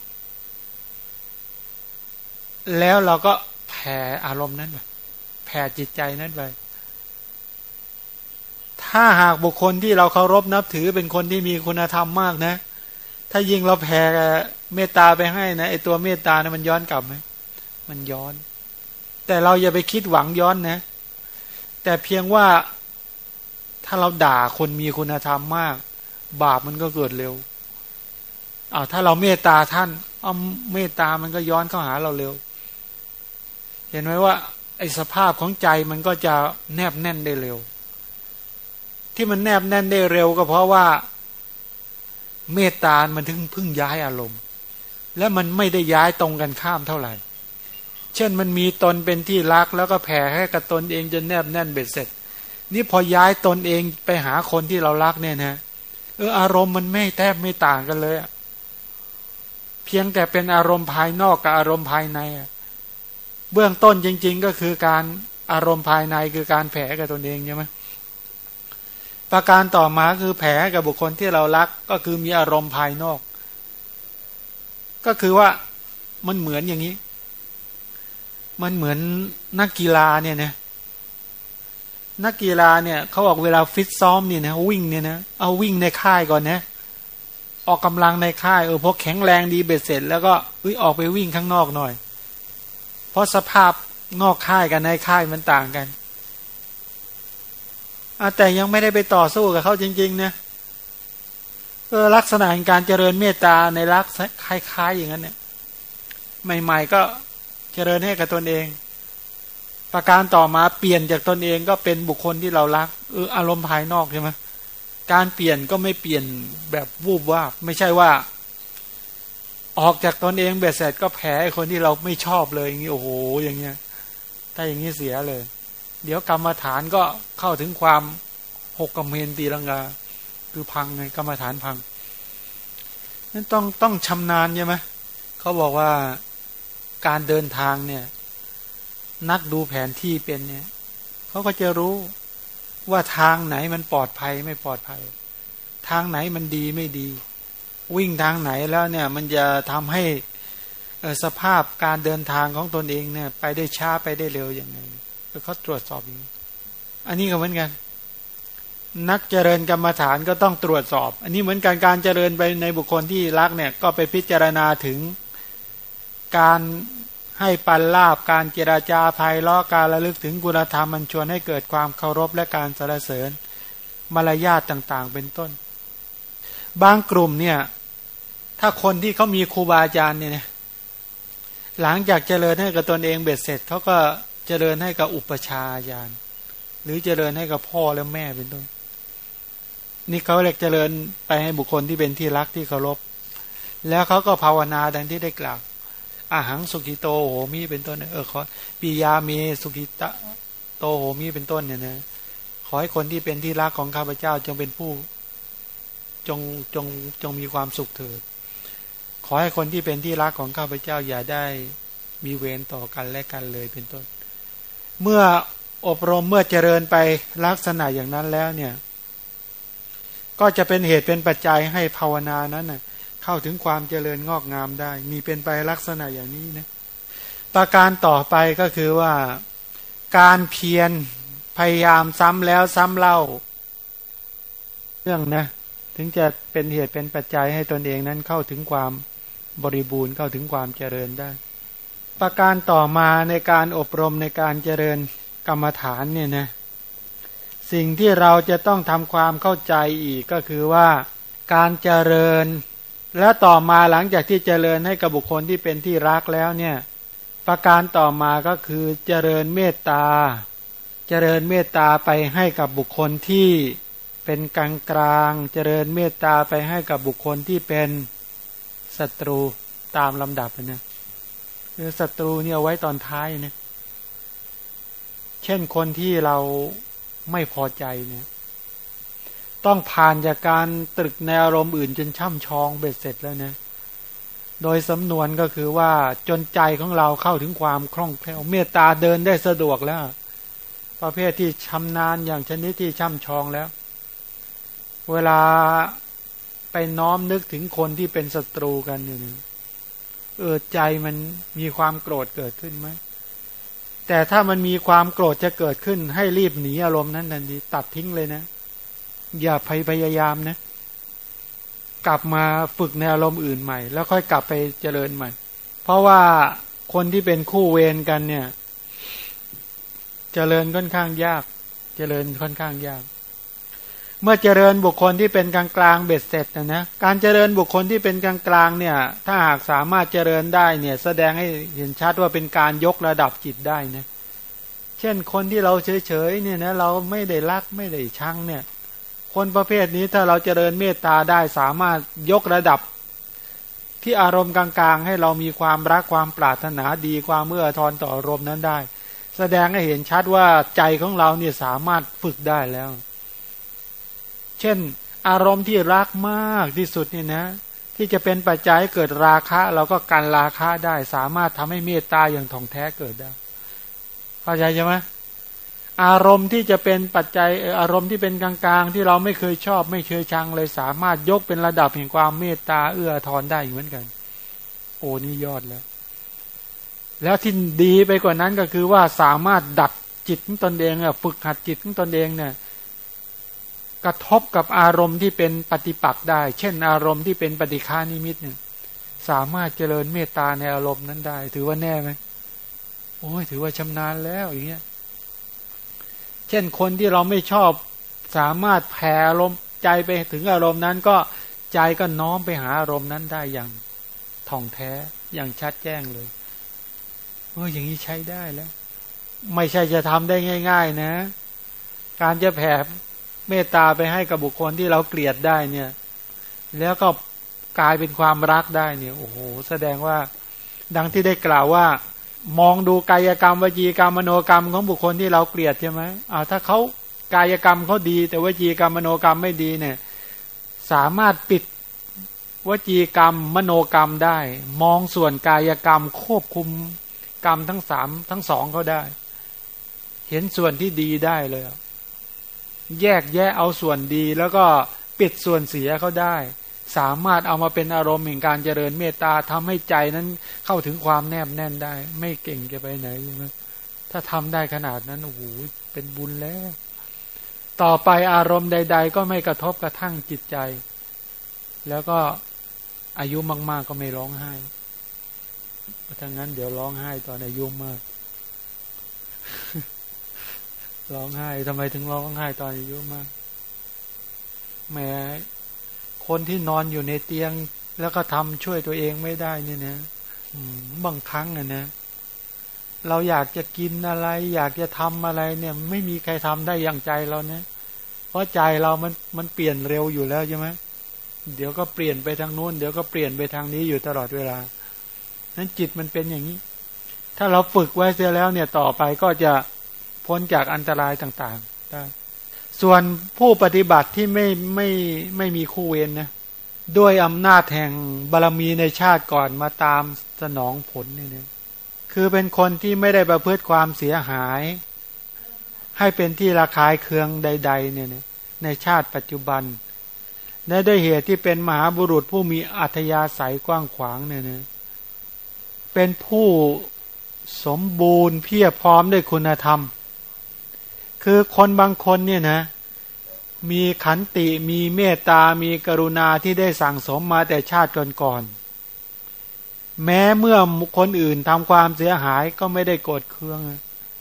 แล้วเราก็แผ่อารมณ์นั้นไปแผ่จิตใจนั้นไปถ้าหากบุคคลที่เราเคารพนับถือเป็นคนที่มีคุณธรรมมากนะ ถ้ายิ่งเราแผ่เมตตาไปให้นะไอตัวเมตตานะมันย้อนกลับไหมมันย้อน แต่เราอย่าไปคิดหวังย้อนนะ แต่เพียงว่าถ้าเราด่าคนมีคุณธรรมมาก บาปมันก็เกิดเร็วอ้าวถ้าเราเมตตาท่านเอาเมตตามันก็ย้อนเข้าหาเราเร็ว เห็นไหมว่าไอ้สภาพของใจมันก็จะแนบแน่นได้เร็ว ที่มันแนบแน่นได้เร็วก็เพราะว่า เมตตา มันถึงพึ่งย้ายอารมณ์ และมันไม่ได้ย้ายตรงกันข้ามเท่าไหร่ เช่นมันมีตนเป็นที่รักแล้วก็แผ่ให้กับตนเองจนแนบแน่นเบ็ดเสร็จ นี่พอย้ายตนเองไปหาคนที่เรารักเนี่ยนะเอออารมณ์มันไม่แทบไม่ต่างกันเลย เพียงแต่เป็นอารมณ์ภายนอกกับอารมณ์ภายใน เบื้องต้นจริง ๆ ก็คือการอารมณ์ภายในคือการแผ่กับตนเองใช่ไหมประการต่อมาคือแผ่กับบุคคลที่เรารักก็คือมีอารมณ์ภายนอก ก็คือว่ามันเหมือนอย่างนี้ มันเหมือนนักกีฬาเนี่ยนะนักกีฬาเนี่ยเขาบอกเวลาฟิตซ้อมเนี่ยนะวิ่งเนี่ยนะเอาวิ่งในค่ายก่อนนะออกกำลังในค่ายเออพอแข็งแรงดีเบ็ดเสร็จ แล้วก็อุ้ยออกไปวิ่งข้างนอกหน่อย เพราะสภาพนอกค่ายกับในค่ายมันต่างกันแต่ยังไม่ได้ไปต่อสู้กับเขาจริงๆนะเออลักษณะการเจริญเมตตาในลักษณะคล้ายๆอย่างนั้นเนี่ยใหม่ ๆ ก็เจริญให้กับตนเอง ประการต่อมาเปลี่ยนจากตนเองก็เป็นบุคคลที่เรารักเอออารมณ์ภายนอกใช่ไหมการเปลี่ยนก็ไม่เปลี่ยนแบบวูบว่า ไม่ใช่ว่า ออกจากตนเองเบ็ดเสร็จก็แพ้คนที่เราไม่ชอบเลยอย่างนี้โอ้โหอย่างเงี้ยถ้าอย่างนี้เสียเลย เดี๋ยวกรรมฐานก็เข้าถึงความหกกำเมนตีลังกาคือพังไงกรรมฐานพังนั่นต้องต้องชำนาญใช่ไหมเขาบอกว่าการเดินทางเนี่ย นักดูแผนที่เป็นเนี่ยเขาก็จะรู้ว่าทางไหนมันปลอดภัยไม่ปลอดภัย ทางไหนมันดีไม่ดี วิ่งทางไหนแล้วเนี่ยมันจะทำให้สภาพการเดินทางของตนเองเนี่ย ไปได้ช้าไปได้เร็วยังไงเขาตรวจสอบอย่างนี้อันนี้ก็เหมือนกัน นักเจริญกรรมฐานก็ต้องตรวจสอบ อันนี้เหมือนการการเจริญไปในบุคคลที่รักเนี่ย ก็ไปพิจารณาถึงการให้ปันลาบการเจราจาภายล้อการระลึกถึงกุณธรรมมันชวนให้เกิดความเคารพและการสรรเสริญมารยาทต่าง ๆ เป็นต้น บางกลุ่มเนี่ย ถ้าคนที่เขามีครูบาอาจารย์เนี่ยหลังจากเจริญให้กับตนเองเบ็ดเสร็จเขาก็เจริญให้กับอุปชาอาจารย์หรือเจริญให้กับพ่อและแม่เป็นต้น นี่เขาเรียกเจริญไปให้บุคคลที่เป็นที่รักที่เคารพแล้วเขาก็ภาวนาดังที่ได้กล่าวอาหังสุขิโตโหมีเป็นต้นเออขอปิยามีสุขิตะโตโหมีเป็นต้นเนี่ยนะขอให้คนที่เป็นที่รักของข้าพเจ้าจงเป็นผู้ จงจงจงมีความสุขเถิด อให้คนที่เป็นที่รักของข้าพเจ้าอย่าได้มีเวรต่อกันและกันเลยเป็นต้น เมื่ออบรมเมื่อเจริญไปลักษณะอย่างนั้นแล้วเนี่ย ก็จะเป็นเหตุเป็นปัจจัยให้ภาวนานั้นนะเข้าถึงความเจริญงอกงามได้ มีเป็นไปลักษณะอย่างนี้นะประการต่อไปก็คือว่าการเพียรพยายามซ้ำแล้วซ้ำเล่า เรื่องนะ ถึงจะเป็นเหตุเป็นปัจจัยให้ตนเองนั้นเข้าถึงความ บริบูรณ์เข้าถึงความเจริญได้ ประการต่อมาในการอบรมในการเจริญกรรมฐานเนี่ยนะสิ่งที่เราจะต้องทำความเข้าใจอีกก็คือว่าการเจริญ และต่อมาหลังจากที่เจริญให้กับบุคคลที่เป็นที่รักแล้วเนี่ยประการต่อมาก็คือเจริญเมตตา เจริญเมตตาไปให้กับบุคคลที่เป็นกลางกลาง เจริญเมตตาไปให้กับบุคคลที่เป็น ศัตรูตามลำดับนะคือศัตรูเนี่ยไว้ตอนท้ายนะเช่นคนที่เราไม่พอใจเนี่ย ต้องผ่านจากการตรึกในอารมณ์อื่นจนช่ำชองเบ็ดเสร็จแล้วนะโดยสำนวนก็คือว่าจนใจของเราเข้าถึงความคล่องแคล่วเมตตาเดินได้สะดวกแล้ว ประเภทที่ชำนาญอย่างชนิดที่ช่ำชองแล้ว เวลา ไปน้อมนึกถึงคนที่เป็นศัตรูกันอยู่เนี่ยเออใจมันมีความโกรธเกิดขึ้นไหมแต่ถ้ามันมีความโกรธจะเกิดขึ้น ให้รีบหนีอารมณ์นั้นทันทีตัดทิ้งเลยนะ อย่าพยพยายามนะ กลับมาฝึกในอารมณ์อื่นใหม่ แล้วค่อยกลับไปเจริญใหม่ เพราะว่าคนที่เป็นคู่เวรกันเนี่ย เจริญค่อนข้างยาก เจริญค่อนข้างยาก เมื่อเจริญบุคคลที่เป็นกลางกลางเบ็ดเสร็จนะนะการเจริญบุคคลที่เป็นกลางกลางเนี่ย ถ้าหากสามารถเจริญได้เนี่ย แสดงให้เห็นชัดว่าเป็นการยกระดับจิตได้นะเช่นคนที่เราเฉยๆเนี่ยนะเราไม่ได้รักไม่ได้ชังเนี่ย คนประเภทนี้ถ้าเราเจริญเมตตาได้สามารถยกระดับ ที่อารมณ์กลางๆ ให้เรามีความรักความปรารถนาดีความเมื่อทอนต่ออารมณ์นั้นได้ แสดงให้เห็นชัดว่าใจของเราเนี่ยสามารถฝึกได้แล้ว เช่น อารมณ์ที่รักมากที่สุดนี่นะ ที่จะเป็นปัจจัยเกิดราคะ เราก็กันราคะได้สามารถทำให้เมตตาอย่างถ่องแท้เกิดได้เข้าใจใช่ไหมอารมณ์ที่จะเป็นปัจจัยอารมณ์ที่เป็นกลางๆ ที่เราไม่เคยชอบ ไม่เคยชังเลยสามารถยกเป็นระดับแห่งความเมตตาเอื้อทอนได้เหมือนกัน โอ้นี่ยอดแล้ว แล้วที่ดีไปกว่านั้นก็คือว่าสามารถดัดจิตของตนเองอะฝึกหัดจิตของตนเองเนี่ย กระทบกับอารมณ์ที่เป็นปฏิปักษ์ได้ เช่น อารมณ์ที่เป็นปฏิฆานิมิตเนี่ยสามารถเจริญเมตตาในอารมณ์นั้นได้ ถือว่าแน่ไหมโอ้ยถือว่าชำนาญแล้วอย่างเงี้ยเช่นคนที่เราไม่ชอบสามารถแผ่อารมณ์ใจไปถึงอารมณ์นั้นก็ใจก็น้อมไปหาอารมณ์นั้นได้อย่างท่องแท้อย่างชัดแจ้งเลยโอ้ยอย่างนี้ใช้ได้แล้ว ไม่ใช่จะทำได้ง่าย ๆ นะ การจะแผ่ เมตตาไปให้กับบุคคลที่เราเกลียดได้เนี่ย แล้วก็กลายเป็นความรักได้เนี่ยโอ้โหแสดงว่า ดังที่ได้กล่าวว่า มองดูกายกรรมวจีกรรมมโนกรรมของบุคคลที่เราเกลียดใช่ไหมอ่าถ้าเขากายกรรมเขาดี แต่วจีกรรมมโนกรรมไม่ดีเนี่ย สามารถปิดวจีกรรมมโนกรรมได้ มองส่วนกายกรรมควบคุมกรรมทั้งสามทั้งสองเขาได้ เห็นส่วนที่ดีได้เลย แยกแยะเอาส่วนดีแล้วก็ปิดส่วนเสียเขาได้ สามารถเอามาเป็นอารมณ์แห่งการเจริญเมตตาทำให้ใจนั้นเข้าถึงความแนบแน่นได้ ไม่เก่งจะไปไหนใช่ไหมถ้าทำได้ขนาดนั้นโอ้โหเป็นบุญแล้ว ต่อไปอารมณ์ใด ๆ ก็ไม่กระทบกระทั่งจิตใจ แล้วก็อายุมาก ๆ ก็ไม่ร้องไห้ถ้างั้นเดี๋ยวร้องไห้ตอนอายุมาก ร้องไห้ทำไมถึงร้องไห้ตอนอายุมากแม้คนที่นอนอยู่ในเตียง แล้วก็ทำช่วยตัวเองไม่ได้นี่นะบางครั้งอะนะ เราอยากจะกินอะไร อยากจะทำอะไรเนี่ย ไม่มีใครทำได้อย่างใจเราเนี่ยเพราะใจเรามันมันเปลี่ยนเร็วอยู่แล้วใช่ไหมเดี๋ยวก็เปลี่ยนไปทางนู้น เดี๋ยวก็เปลี่ยนไปทางนี้อยู่ตลอดเวลา นั้นจิตมันเป็นอย่างนี้ ถ้าเราฝึกไว้เสียแล้วเนี่ยต่อไปก็จะ พ้นจากอันตรายต่างๆได้ส่วนผู้ปฏิบัติที่ไม่ไม่ไม่มีคู่เวรนนะด้วยอำนาจแห่งบารรมีในชาติก่อนมาตามสนองผลเนี่ยคือเป็นคนที่ไม่ได้ประพฤติความเสียหาย ให้เป็นที่ระคายเคืองใด ๆ เนี่ยในชาติปัจจุบันและด้วยเหตุที่เป็นมหาบุรุษผู้มีอัธยาศัยกว้างขวางเนี่ยนะเป็นผู้สมบูรณ์เพียบพร้อมด้วยคุณธรรม คือคนบางคนเนี่ยนะ มีขันติมีเมตตา มีกรุณาที่ได้สั่งสมมาแต่ชาติก่อนๆแม้เมื่อคนอื่นทำความเสียหายก็ไม่ได้โกรธเคือง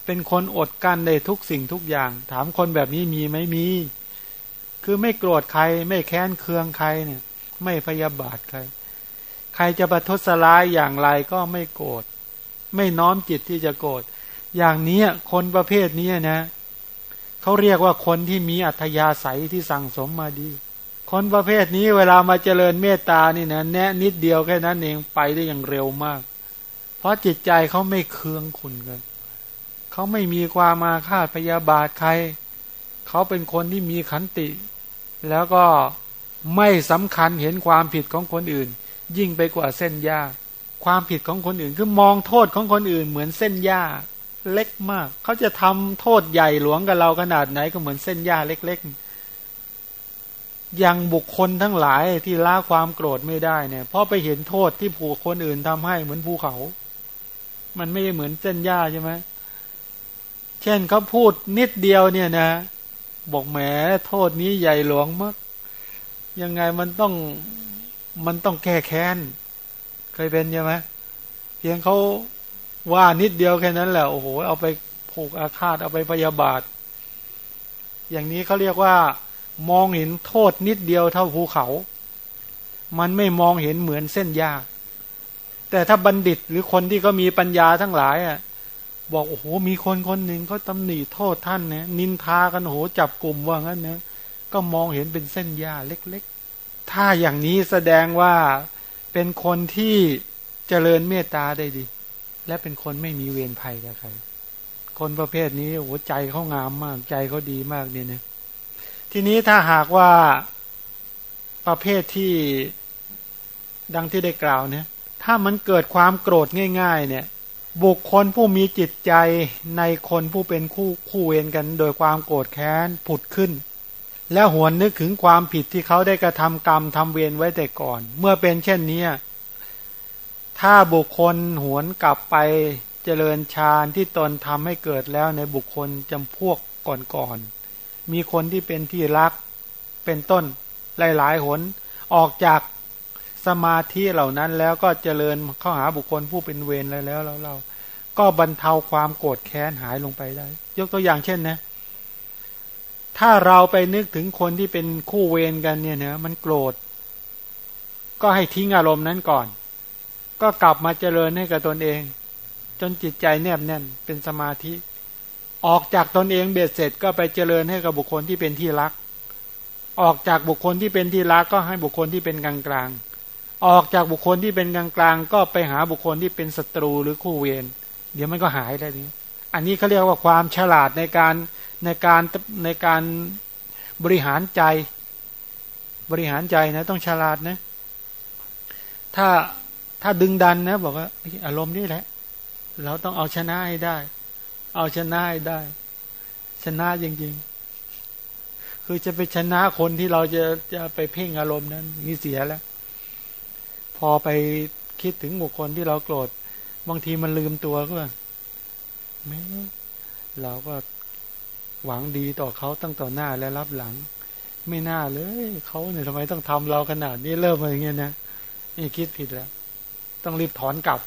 เป็นคนอดกั้นในทุกสิ่งทุกอย่าง ถามคนแบบนี้มีไหมมี คือไม่โกรธใคร ไม่แค้นเคืองใครเนี่ย ไม่พยาบาทใคร ใครจะประทุษร้ายอย่างไรก็ไม่โกรธไม่น้อมจิตที่จะโกรธอย่างนี้คนประเภทนี้นะ เขาเรียกว่าคนที่มีอัธยาศัยที่สั่งสมมาดี คนประเภทนี้เวลามาเจริญเมตตานี่นะแนะนิดเดียวแค่นั้นเองไปได้อย่างเร็วมาก เพราะจิตใจเขาไม่เคืองคุณกันเขาไม่มีความมาคาดพยาบาทใคร เขาเป็นคนที่มีขันติ แล้วก็ไม่สำคัญเห็นความผิดของคนอื่น ยิ่งไปกว่าเส้นหญ้า ความผิดของคนอื่นคือมองโทษของคนอื่นเหมือนเส้นหญ้า เล็กมาก เขาจะทำโทษใหญ่หลวงกับเราขนาดไหนก็เหมือนเส้นหญ้าเล็กๆยังบุคคลทั้งหลายที่ละความโกรธไม่ได้เนี่ยพราะไปเห็นโทษที่ผู้คนอื่นทำให้เหมือนภูเขา มันไม่เหมือนเส้นหญ้าใช่ไหมเช่นเขาพูดนิดเดียวเนี่ยนะ บอกแหมโทษนี้ใหญ่หลวงมาก ยังไงมันต้องมันต้องแก้แค้น เคยเป็นใช่ไหมเพียงเขา ว่านิดเดียวแค่นั้นแหละโอ้โหเอาไปผูกอาฆาตเอาไปพยาบาท อย่างนี้เขาเรียกว่า มองเห็นโทษนิดเดียวเท่าภูเขา มันไม่มองเห็นเหมือนเส้นยาแต่ถ้าบัณฑิตหรือคนที่ก็มีปัญญาทั้งหลายอะบอกโอ้โหมีคนคนหนึ่งเขาตำหนิโทษท่านเนี่ยนินทากันโหจับกลุ่มว่างั้นเนะก็มองเห็นเป็นเส้นหญ้าเล็กๆ ถ้าอย่างนี้แสดงว่าเป็นคนที่เจริญเมตตาได้ดี และเป็นคนไม่มีเวรภัยกับใคร คนประเภทนี้โอ้ใจเขางามมาก ใจเขาดีมากเนี่ยนะทีนี้ถ้าหากว่าประเภทที่ดังที่ได้กล่าวเนี่ย ถ้ามันเกิดความโกรธง่าย ๆ เนี่ย บุคคลผู้มีจิตใจในคนผู้เป็นคู่คู่เวรกัน โดยความโกรธแค้นผุดขึ้น และหวนนึกถึงความผิดที่เขาได้กระทำกรรมทำเวรไว้แต่ก่อน เมื่อเป็นเช่นนี้ ถ้าบุคคลหวนกลับไปเจริญฌานที่ตนทำให้เกิดแล้วในบุคคลจำพวกก่อนๆ มีคนที่เป็นที่รักเป็นต้นหลายๆหน ออกจากสมาธิเหล่านั้นแล้วก็เจริญเข้าหาบุคคลผู้เป็นเวรแล้วแล้วแล้วเราก็บรรเทาความโกรธแค้นหายลงไปได้ ยกตัวอย่างเช่นนะ ถ้าเราไปนึกถึงคนที่เป็นคู่เวรกันเนี่ยนะมันโกรธ ก็ให้ทิ้งอารมณ์นั้นก่อน ก็กลับมาเจริญให้กับตนเอง จนจิตใจแนบแน่นเป็นสมาธิ ออกจากตนเองเบียดเสร็จก็ไปเจริญให้กับบุคคลที่เป็นที่รัก ออกจากบุคคลที่เป็นที่รักก็ให้บุคคลที่เป็นกลางกลางออกจากบุคคลที่เป็นกลางกลางก็ไปหาบุคคลที่เป็นศัตรูหรือคู่เวรเดี๋ยวมันก็หายแล้วนี้ อันนี้เขาเรียกว่าความฉลาดในการในการในการบริหารใจ บริหารใจนะต้องฉลาดนะถ้า ถ้าดึงดันนะ บอกว่าอารมณ์นี่แหละ เราต้องเอาชนะให้ได้ เอาชนะให้ได้ ชนะจริงๆ คือจะไปชนะคนที่เราจะจะไปเพ่งอารมณ์นั้นนี่เสียแล้ว พอไปคิดถึงบุคคลที่เราโกรธบางทีมันลืมตัวก็แม้เราก็หวังดีต่อเขาตั้งต่อหน้าและรับหลัง ไม่น่าเลยเขาเนี่ยทำไมต้องทำเราขนาดนี้เริ่มอย่างเงี้ยนะนี่คิดผิดแล้ว ต้องรีบถอนกลับ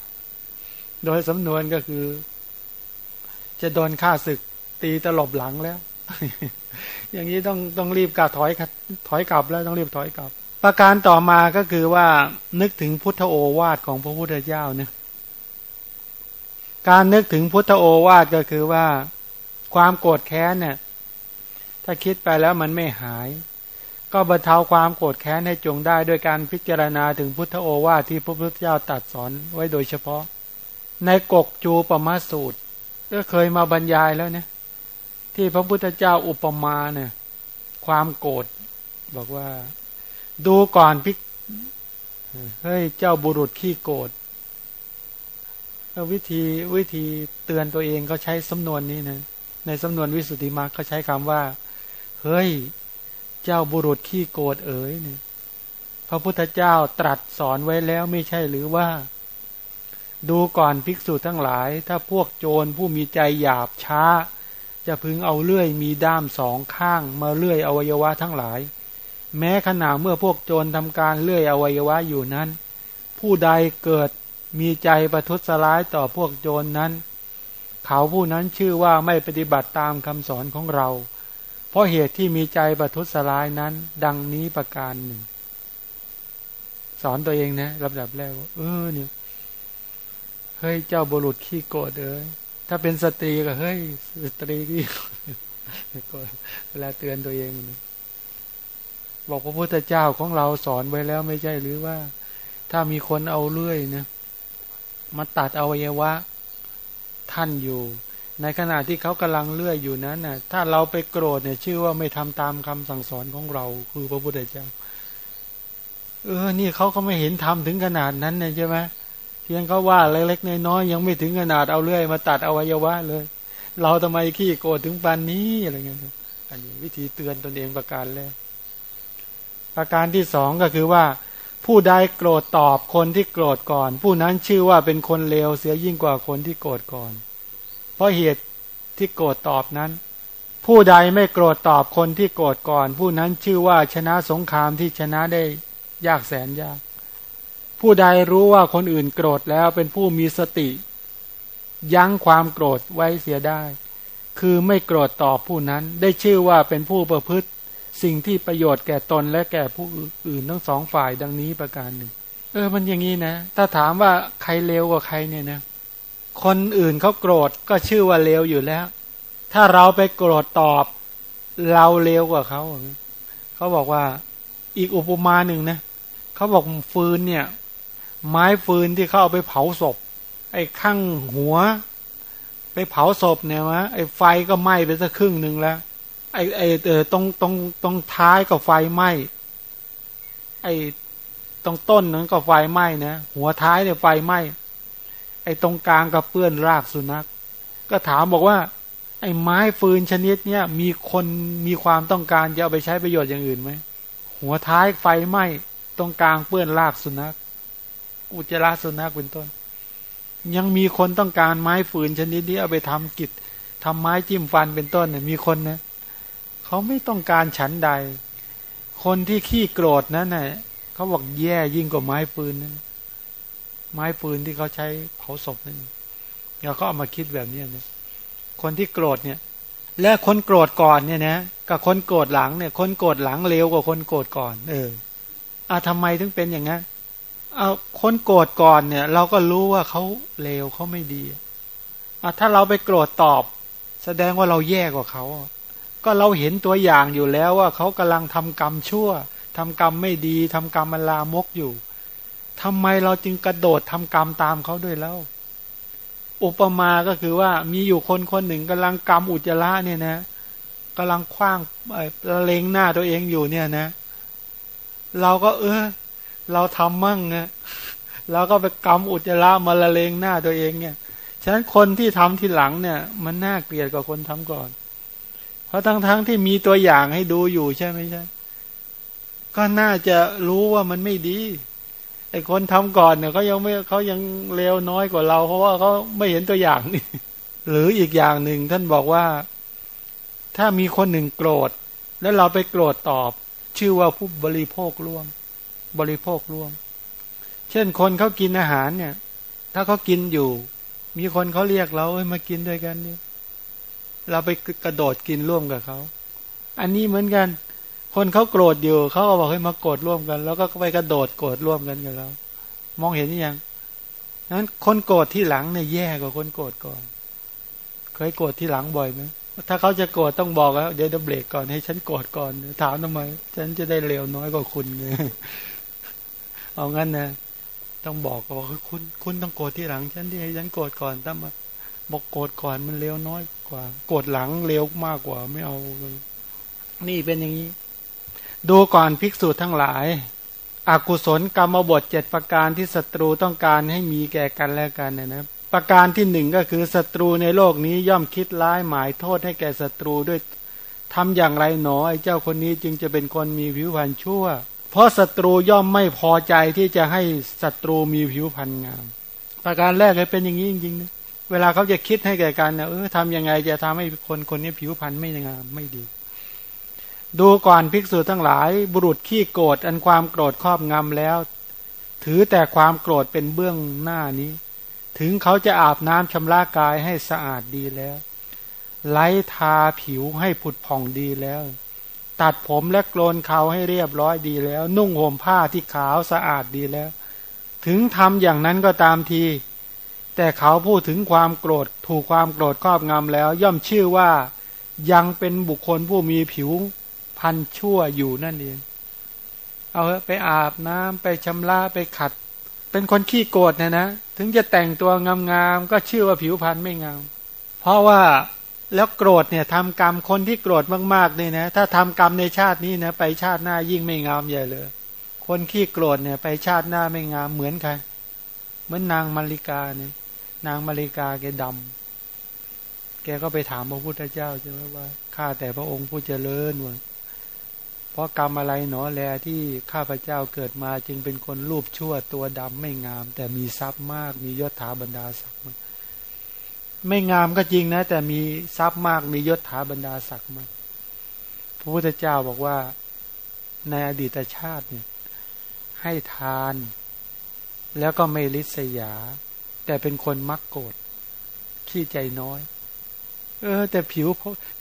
โดยสำนวนก็คือ จะโดนฆ่าศึกตีตลบหลังแล้ว อย่างนี้ต้องต้องรีบกลับถอยถอยกลับแล้วต้องรีบถอยกลับ ประการต่อมาก็คือว่านึกถึงพุทธโอวาทของพระพุทธเจ้าเนี่ยการนึกถึงพุทธโอวาทก็คือว่า ความโกรธแค้นเนี่ย ถ้าคิดไปแล้วมันไม่หาย ก็บรรเทาความโกรธแค้นให้จงได้ด้วยการพิจารณาถึงพุทธโอวาทที่พระพุทธเจ้าตรัสสอนไว้โดยเฉพาะ ในกกจูปมาสูตร ก็เคยมาบรรยายแล้วเนี่ยที่พระพุทธเจ้าอุปมาเนี่ยความโกรธบอกว่า ดูก่อนพิกเฮ้ยเจ้าบุรุษขี้โกรธวิธีวิธีเตือนตัวเองเขาใช้สำนวนนี้นะในสำนวนวิสุทธิมรรคเขาใช้คำว่า เฮ้ย เจ้าบุรุษขี้โกรธเอ๋ยเนี่ยพระพุทธเจ้าตรัสสอนไว้แล้วไม่ใช่หรือว่า ดูก่อนภิกษุทั้งหลาย ถ้าพวกโจรผู้มีใจหยาบช้า จะพึงเอาเลื่อยมีด้ามสองข้างมาเลื่อยอวัยวะทั้งหลาย แม้ขณะเมื่อพวกโจรทำการเลื่อยอวัยวะอยู่นั้น ผู้ใดเกิดมีใจประทุษร้ายต่อพวกโจรนนั้น เขาผู้นั้นชื่อว่าไม่ปฏิบัติตามคำสอนของเรา เพราะเหตุที่มีใจประทุษร้ายนั้น ดังนี้ประการหนึ่ง สอนตัวเองนะลำดับแรกว่าเออเนี่ยเฮ้ยเจ้าบุรุษขี้โกรธเอ้ยถ้าเป็นสตรีก็เฮ้ยสตรีขี้โกรธเวลาเตือนตัวเองนะบอกพระพุทธเจ้าของเราสอนไว้แล้วไม่ใช่หรือว่า ถ้ามีคนเอาเลื่อยนะมาตัดอวัยวะ ท่านอยู่ ในขณะที่เขากำลังเลื่อยอยู่นั้นน่ะถ้าเราไปโกรธเนี่ย ชื่อว่าไม่ทำตามคำสั่งสอนของเรา คือพระพุทธเจ้า เออ นี่เขาก็ไม่เห็นทำถึงขนาดนั้นเนี่ยใช่ไหมเพียงเขาว่าเล็กๆน้อยๆยังไม่ถึงขนาดเอาเลื่อยมาตัดอวัยวะเลย เราทำไมขี้โกรธถึงปานนี้อะไรเงี้ยอันนี้วิธีเตือนตนเองประการแรกประการที่สองก็คือว่า ผู้ใดโกรธตอบคนที่โกรธก่อน ผู้นั้นชื่อว่าเป็นคนเลวเสียยิ่งกว่าคนที่โกรธก่อน ราะเหตุที่โกรธตอบนั้น ผู้ใดไม่โกรธตอบคนที่โกรธก่อน ผู้นั้นชื่อว่าชนะสงครามที่ชนะได้ยากแสนยาก ผู้ใดรู้ว่าคนอื่นโกรธแล้วเป็นผู้มีสติ ยั้งความโกรธไว้เสียได้ คือไม่โกรธตอบผู้นั้นได้ชื่อว่าเป็นผู้ประพฤติสิ่งที่ประโยชน์แก่ตนและแก่ผู้อื่นทั้งสองฝ่ายดังนี้ประการหนึ่ง เออมันอย่างนี้นะ ถ้าถามว่าใครเลวกว่าใครเนี่ยนะ คนอื่นเขาโกรธก็ชื่อว่าเลวอยู่แล้ว ถ้าเราไปโกรธตอบ เราเลวกว่าเขาเขาบอกว่าอีกอุปมาหนึ่งนะเขาบอกฟืนเนี่ย ไม้ฟืนที่เขาเอาไปเผาศพ ไอ้ข้างหัว ไปเผาศพเนี่ยวะไอ้ไฟก็ไหม้ไปสักครึ่งหนึ่งแล้ว ไอ้ไอ้เออตรงตรงตรงท้ายก็ไฟไหม้ไอ้ตรงต้นนั้นก็ไฟไหม้นะหัวท้ายเนี่ยไฟไหม้ ไอ้ตรงกลางก็เปื้อนรากสุนัข ก็ถามบอกว่า ไอ้ไม้ฟืนชนิดเนี้ยมีคนมีความต้องการจะเอาไปใช้ประโยชน์อย่างอื่นไหมหัวท้ายไฟไหม้ตรงกลางเปื้อนรากสุนัข อุจจาระสุนัขเป็นต้น ยังมีคนต้องการไม้ฟืนชนิดนี้เอาไปทำกิจทำไม้จิ้มฟันเป็นต้นเนี่ยมีคนนะเขาไม่ต้องการฉันใด คนที่ขี้โกรธนั้นน่ะเขาบอกแย่ยิ่งกว่าไม้ปืนนั้น ไม้ปืนที่เขาใช้เผาศพนั่นเราก็เอามาคิดแบบนี้นะคนที่โกรธเนี่ย และคนโกรธก่อนเนี่ยนะกับคนโกรธหลังเนี่ย คนโกรธหลังเร็วกว่าคนโกรธก่อน เอออะทำไมถึงเป็นอย่างนั้นเอาคนโกรธก่อนเนี่ย เราก็รู้ว่าเขาเลวเขาไม่ดีอะถ้าเราไปโกรธตอบ แสดงว่าเราแย่กว่าเขา ก็เราเห็นตัวอย่างอยู่แล้วว่าเขากำลังทำกรรมชั่วทำกรรมไม่ดีทำกรรมมันลามกอยู่ ทำไมเราจึงกระโดดทำกรรมตามเขาด้วยแล้ว อุปมาก็คือว่ามีอยู่คนคนหนึ่งกำลังกรรมอุจจาระเนี่ยนะกำลังคว้างเลงหน้าตัวเองอยู่เนี่ยนะ เราก็ เออ เราทำมั่งนะเราก็ไปกรรมอุจจาระมาละเลงหน้าตัวเองเนี่ยฉะนั้นคนที่ทำทีหลังเนี่ย มันน่าเกลียดกว่าคนทำก่อน เพราะทั้งๆทที่มีตัวอย่างให้ดูอยู่ใช่ไหมใช่ ก็น่าจะรู้ว่ามันไม่ดี ไอ้คนทำก่อนเนี่ยเขายังไม่เขายังเลวน้อยกว่าเรา เพราะว่าเขาไม่เห็นตัวอย่างนี่หรืออีกอย่างหนึ่งท่านบอกว่า ถ้ามีคนหนึ่งโกรธ แล้วเราไปโกรธตอบ ชื่อว่าผู้บริโภคร่วม บริโภคร่วม เช่นคนเขากินอาหารเนี่ย ถ้าเขากินอยู่ มีคนเขาเรียกเราเอ้ยมากินด้วยกันนี่เราไปกระโดดกินร่วมกับเขา อันนี้เหมือนกัน คนเขาโกรธอยู่เขาก็บอกให้มาโกรธร่วมกัน แล้วก็ไปกระโดดโกรธร่วมกันกับเรามองเห็นยังนั้นคนโกรธที่หลังเนี่ยแย่กว่าคนโกรธก่อน เคยโกรธที่หลังบ่อยไหมถ้าเขาจะโกรธต้องบอกแล้วเดี๋ยวเบรกก่อนให้ฉันโกรธก่อน ถามทำไม ฉันจะได้เร็วน้อยกว่าคุณเนี่ยเอางั้นนะต้องบอกว่าคุณคุณต้องโกรธที่หลัง ฉันที่ให้ฉันโกรธก่อนตั้งมาบอกโกรธก่อนมันเร็วน้อยกว่า โกรธหลังเร็วมากกว่าไม่เอาเลยนี่เป็นอย่างนี้ ดูก่อนภิกษุทั้งหลาย อากุศลกรรมบทเจ็ดประการที่ศัตรูต้องการให้มีแก่กันและกันนะนะประการที่หนึ่งก็คือศัตรูในโลกนี้ย่อมคิดร้ายหมายโทษให้แก่ศัตรูด้วยทำอย่างไรหนอไอ้เจ้าคนนี้จึงจะเป็นคนมีผิวพรรณชั่ว เพราะศัตรูย่อมไม่พอใจที่จะให้ศัตรูมีผิวพรรณงาม ประการแรกเลยเป็นอย่างนี้จริงๆนะเวลาเขาจะคิดให้แก่กันนะเออทำยังไงจะทำให้คนคนนี้ผิวพรรณไม่งามไม่ดี ดูก่อนภิกษุทั้งหลาย บุรุษขี้โกรธอันความโกรธครอบงำแล้ว ถือแต่ความโกรธเป็นเบื้องหน้านี้ ถึงเขาจะอาบน้ำชำระกายให้สะอาดดีแล้ว ไล้ทาผิวให้ผุดผ่องดีแล้ว ตัดผมและโกนเขาให้เรียบร้อยดีแล้ว นุ่งห่มผ้าที่ขาวสะอาดดีแล้ว ถึงทำอย่างนั้นก็ตามที แต่เขาพูดถึงความโกรธถูกความโกรธครอบงำแล้ว ย่อมชื่อว่ายังเป็นบุคคลผู้มีผิว พันชั่วอยู่นั่นเอง เอาไปอาบน้ำไปชำระไปขัด เป็นคนขี้โกรธนะนะ ถึงจะแต่งตัวงามๆก็ชื่อว่าผิวพรรณไม่งาม เพราะว่าแล้วโกรธเนี่ยทำกรรมคนที่โกรธมากๆเนี่ยนะถ้าทำกรรมในชาตินี้นะไปชาติหน้ายิ่งไม่งามใหญ่เลย คนขี้โกรธเนี่ย ไปชาติหน้าไม่งามเหมือนใครเหมือนนางมาริกาเนี่ยนางมาริกาแกดำแกก็ไปถามพระพุทธเจ้าใช่ไหมว่าข้าแต่พระองค์ผู้เจริญว่า เพราะกรรมอะไรหนอแลที่ข้าพเจ้าเกิดมาจึงเป็นคนรูปชั่วตัวดำไม่งาม แต่มีทรัพย์มากมียศถาบรรดาศักดิ์ไม่งามก็จริงนะ แต่มีทรัพย์มากมียศถาบรรดาศักดิ์มากพระพุทธเจ้าบอกว่าในอดีตชาติเนี่ยให้ทาน แล้วก็ไม่ลิษยา แต่เป็นคนมักโกรธขี้ใจน้อย เออ แต่ผิว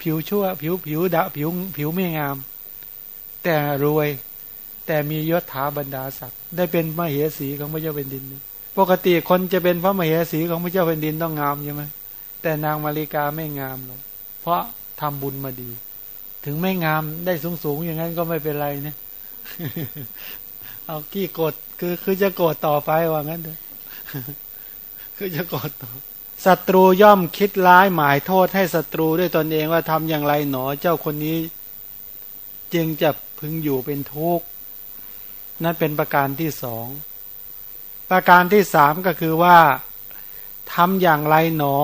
ผิวชั่ว ผิวผิวดะผิวผิวไม่งาม แต่รวย แต่มียศถาบรรดาศักดิ์ได้เป็นมเหสีของพระเจ้าแผ่นดิน ปกติคนจะเป็นพระมเหสีของพระเจ้าแผ่นดินต้องงามใช่ไหมแต่นางมาริกาไม่งามหรอกเพราะทำบุญมาดี ถึงไม่งามได้สูงสูงอย่างนั้นก็ไม่เป็นไรนะเอากี้กดคือคือจะโกรธต่อไปว่างั้นเถอะคือจะโกรธต่อศัตรูย่อมคิดร้ายหมายโทษให้ศัตรูด้วยตนเองว่าทำอย่างไรหนอ เจ้าคนนี้ จึงจะ พึงอยู่เป็นทุกข์นั่นเป็นประการที่สองประการที่สามก็คือว่าทำอย่างไรหนอ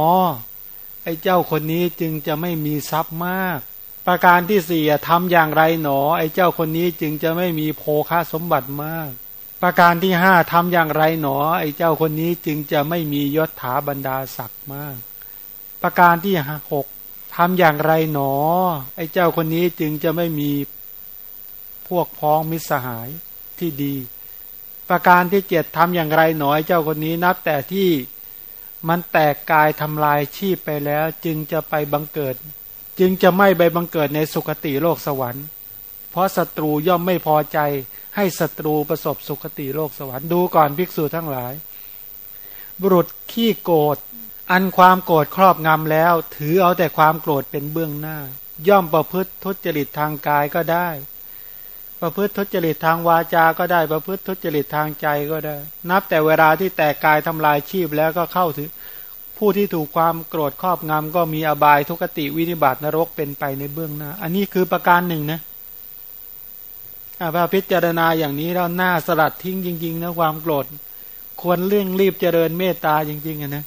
ไอ้เจ้าคนนี้จึงจะไม่มีทรัพย์มาก ประการที่สี่ทำอย่างไรหนอ ไอ้เจ้าคนนี้จึงจะไม่มีโภคาสมบัติมาก ประการที่ห้าทำอย่างไรหนอ ไอ้เจ้าคนนี้จึงจะไม่มียศถาบรรดาศักดิ์มาก ประการที่หกทำอย่างไรหนอ ไอ้เจ้าคนนี้จึงจะไม่มี พวกพ้องมิตรสหายที่ดี ประการที่เจ็ดทำอย่างไรหนอยเจ้าคนนี้นับแต่ที่มันแตกกายทำลายชีพไปแล้ว จึงจะไปบังเกิด จึงจะไม่ไปบังเกิดในสุคติโลกสวรรค์ เพราะศัตรูย่อมไม่พอใจให้ศัตรูประสบสุคติโลกสวรรค์ดูก่อนภิกษุทั้งหลาย บุรุษขี้โกรธอันความโกรธครอบงำแล้ว ถือเอาแต่ความโกรธเป็นเบื้องหน้า ย่อมประพฤติทุจริตทางกายก็ได้ ประพฤติทุจริตทางวาจาก็ได้ประพฤติทุจริตทางใจก็ได้ นับแต่เวลาที่แตกกายทำลายชีพแล้วก็เข้าถึง ผู้ที่ถูกความโกรธครอบงำก็มีอบายทุกติวินิบาตนรกเป็นไปในเบื้องหน้า อันนี้คือประการหนึ่งนะอาพาพิจารณาอย่างนี้เราหน้าสลัดทิ้งจริงๆนะความโกรธ ควรเร่งรีบเจริญเมตตาจริงๆนะ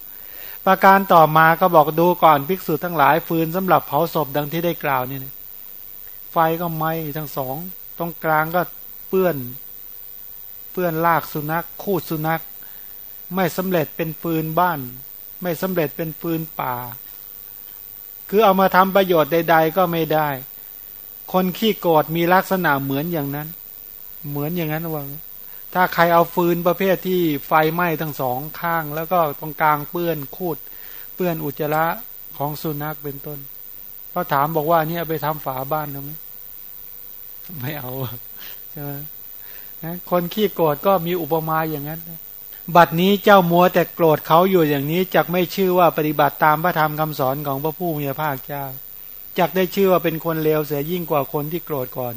ประการต่อมาก็บอกดูก่อนภิกษุทั้งหลายฟืนสำหรับเผาศพดังที่ได้กล่าวนี่นะไฟก็ไหม้ทั้งสอง ตรงกลางก็เปื้อน เปื้อนลากสุนัข คูดสุนัข ไม่สำเร็จเป็นฟืนบ้าน ไม่สำเร็จเป็นฟืนป่า คือเอามาทำประโยชน์ใด ๆ ก็ไม่ได้ คนขี้โกรธมีลักษณะเหมือนอย่างนั้น เหมือนอย่างนั้นวังถ้าใครเอาฟืนประเภทที่ไฟไหม้ทั้งสองข้าง แล้วก็ตรงกลางเปื้อนคูด เปื้อนอุจจาระของสุนัขเป็นต้นเขาถามบอกว่าเนี่ยไปทำฝาบ้านทำไม ไม่เอาใช่ไหมคนขี้โกรธก็มีอุปมาอย่างนั้น บัดนี้เจ้ามัวแต่โกรธเขาอยู่อย่างนี้จะไม่ชื่อว่าปฏิบัติตามพระธรรมคำสอนของพระผู้มีพระภาคเจ้าจักได้ชื่อว่าเป็นคนเลวเสียยิ่งกว่าคนที่โกรธก่อน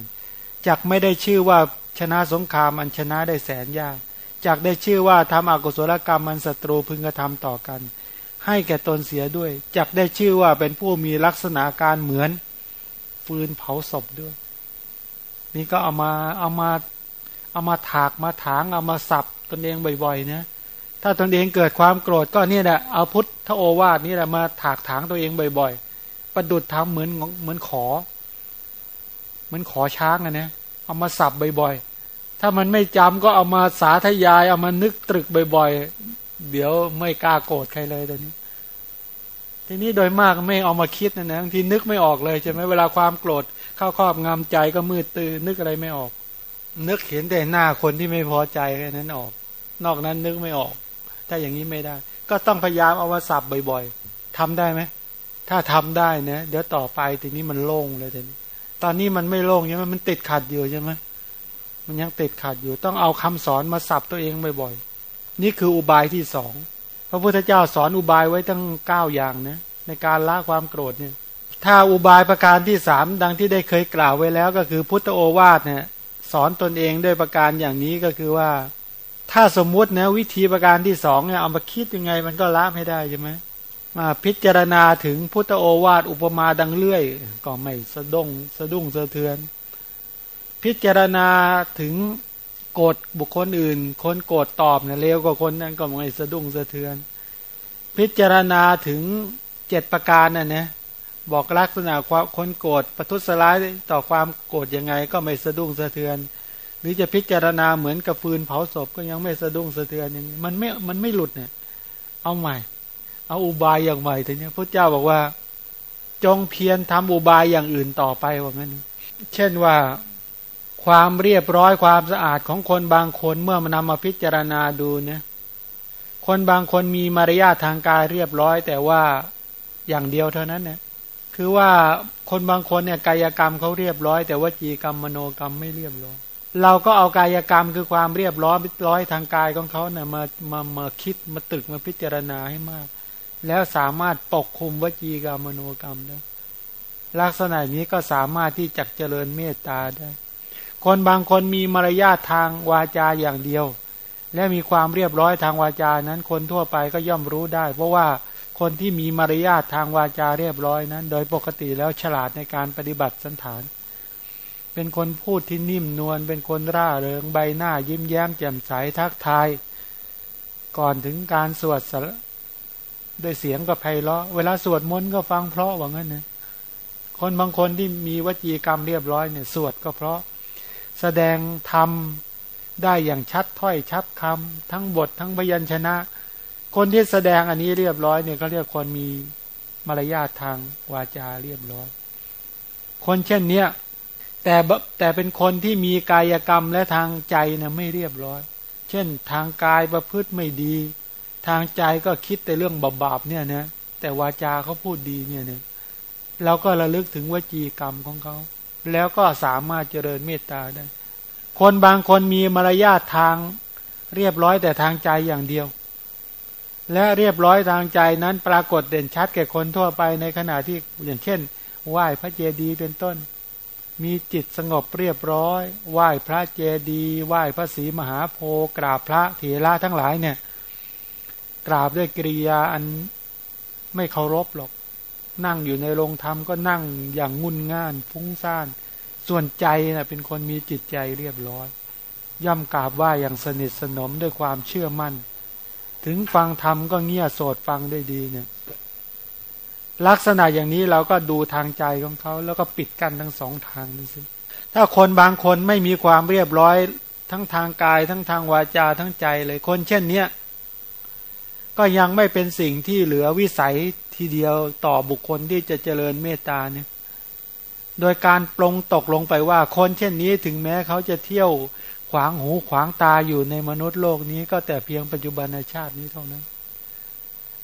จักไม่ได้ชื่อว่าชนะสงครามอันชนะได้แสนยากจักได้ชื่อว่าทำอกุศลกรรมมันศัตรูพึงกระทำต่อกัน ให้แก่ตนเสียด้วยจักได้ชื่อว่าเป็นผู้มีลักษณะการเหมือน ฟืนเผาศพด้วย นี่ก็เอามาเอามาเอามาถากมาถางเอามาสับตนเองบ่อยๆนะถ้าตนเองเกิดความโกรธก็เนี่ยแหละเอาพุทธโอวาทนี่แหละมาถากถางตัวเองบ่อย ๆ ประดุดทำเหมือนเหมือนขอ เหมือนขอช้างอะนะเอามาสับบ่อยๆ ถ้ามันไม่จำก็เอามาสาธยาย เอามานึกตรึกบ่อยๆ เดี๋ยวไม่กล้าโกรธใครเลยตอนนี้ ทีนี้โดยมากไม่เอามาคิดนะนะบางทีนึกไม่ออกเลยใช่ไหมเวลาความโกรธ เข้าครอบงำใจก็มืดตื่นนึกอะไรไม่ออก นึกเห็นแต่หน้าคนที่ไม่พอใจแค่นั้นออก นอกนั้นนึกไม่ออก ถ้าอย่างนี้ไม่ได้ ก็ต้องพยายามเอามาสับบ่อยๆทำได้ไหมถ้าทำได้นะเดี๋ยวต่อไปทีนี้มันโล่งเลยทีนี้ตอนนี้มันไม่โล่งใช่ไหมมันติดขัดอยู่ใช่ไหมมันยังติดขัดอยู่ต้องเอาคำสอนมาสับตัวเองบ่อยๆนี่คืออุบายที่สองพระพุทธเจ้าสอนอุบายไว้ตั้งเก้าอย่างนะในการละความโกรธเนี่ย ถ้าอุบายประการที่สามดังที่ได้เคยกล่าวไว้แล้วก็คือพุทธโอวาทเนี่ยสอนตนเองด้วยประการอย่างนี้ก็คือว่า ถ้าสมมุตินะวิธีประการที่สองเนี่ยเอามาคิดยังไงมันก็ละไม่ได้ใช่ไหมมาพิจารณาถึงพุทธโอวาทอุปมาดังเลื่อย ก็ไม่สะดงสะดุ้งสะเทือน พิจารณาถึงโกรธบุคคลอื่น คนโกรธตอบเนี่ยเร็วกว่าคนนั้นก็ไม่สะดุ้งสะเทือน พิจารณาถึงเจ็ดประการน่ะนะ บอกลักษณะความคนโกรธประทุษร้ายต่อความโกรธยังไงก็ไม่สะดุ้งสะเทือน หรือจะพิจารณาเหมือนกับฟืนเผาศพก็ยังไม่สะดุ้งสะเทือนอย่างนี้มันไม่มันไม่หลุดเนี่ย เอาใหม่ เอาอุบายอย่างใหม่ทีนี้พระเจ้าบอกว่า จงเพียรทำอุบายอย่างอื่นต่อไปว่างั้นเช่นว่าความเรียบร้อยความสะอาดของคนบางคนเมื่อมานำมาพิจารณาดูเนี่ยคนบางคนมีมารยาททางกายเรียบร้อย แต่ว่าอย่างเดียวเท่านั้นเนี่ย คือว่าคนบางคนเนี่ยกายกรรมเขาเรียบร้อย แต่ว่าจีกรรมมโนกรรมไม่เรียบร้อย เราก็เอากายกรรมคือความเรียบร้อยร้อยทางกายของเขาเนี่ยมามามาคิดมาตึกมาพิจารณาให้มาก แล้วสามารถปกคุมวจีกรรมมโนกรรมได้ลักษณะนี้ก็สามารถที่จะเจริญเมตตาได้ คนบางคนมีมารยาททางวาจาอย่างเดียว และมีความเรียบร้อยทางวาจานั้นคนทั่วไปก็ย่อมรู้ได้ เพราะว่า คนที่มีมารยาททางวาจาเรียบร้อยนั้น โดยปกติแล้วฉลาดในการปฏิบัติสันฐาน เป็นคนพูดที่นิ่มนวลเป็นคนร่าเริงใบหน้ายิ้มแย้มแจ่มใสทักทาย ก่อนถึงการสวดสด้วยเสียงก็ไพเราะ เวลาสวดมนต์ก็ฟังเพราะว่างั้นนะคนบางคนที่มีวจีกรรมเรียบร้อยเนี่ยสวดก็เพราะแสดงธรรมได้อย่างชัดถ้อยชัดคำทั้งบททั้งพยัญชนะ คนที่แสดงอันนี้เรียบร้อยเนี่ยเขาเรียกคนมีมารยาททางวาจาเรียบร้อย คนเช่นเนี้ยแต่แต่เป็นคนที่มีกายกรรมและทางใจนะไม่เรียบร้อย เช่นทางกายประพฤติไม่ดี ทางใจก็คิดแต่เรื่องบาปๆเนี่ยนะแต่วาจาเขาพูดดีเนี่ยนะเราก็ระลึกถึงวจีกรรมของเขา แล้วก็สามารถเจริญเมตตาได้ คนบางคนมีมารยาททางเรียบร้อยแต่ทางใจอย่างเดียว และเรียบร้อยทางใจนั้นปรากฏเด่นชัดแก่คนทั่วไปในขณะที่อย่างเช่น ไหว้พระเจดีย์เป็นต้น มีจิตสงบเรียบร้อย ไหว้พระเจดีย์ไหว้พระศรีมหาโพธิ์กราบพระเถระทั้งหลายเนี่ย กราบด้วยกิริยาอันไม่เคารพหรอก นั่งอยู่ในโรงธรรมก็นั่งอย่างงุนง่านฟุ้งซ่าน ส่วนใจนะ่ะเป็นคนมีจิตใจเรียบร้อย ย่ำกราบไหว้อย่างสนิทสนมด้วยความเชื่อมั่น ถึงฟังธรรมก็เงี่ยโสดฟังได้ดีเนี่ย ลักษณะอย่างนี้เราก็ดูทางใจของเขา แล้วก็ปิดกั้นทั้งสองทางนี่สิถ้าคนบางคนไม่มีความเรียบร้อย ทั้งทางกาย ทั้งทางวาจาทั้งใจเลยคนเช่นเนี้ยก็ยังไม่เป็นสิ่งที่เหลือวิสัยทีเดียวต่อบุคคลที่จะเจริญเมตตาเนี่ย โดยการปรงตกลงไปว่าคนเช่นนี้ถึงแม้เขาจะเที่ยว ขวางหูขวางตาอยู่ในมนุษย์โลกนี้ก็แต่เพียงปัจจุบันชาตินี้เท่านั้น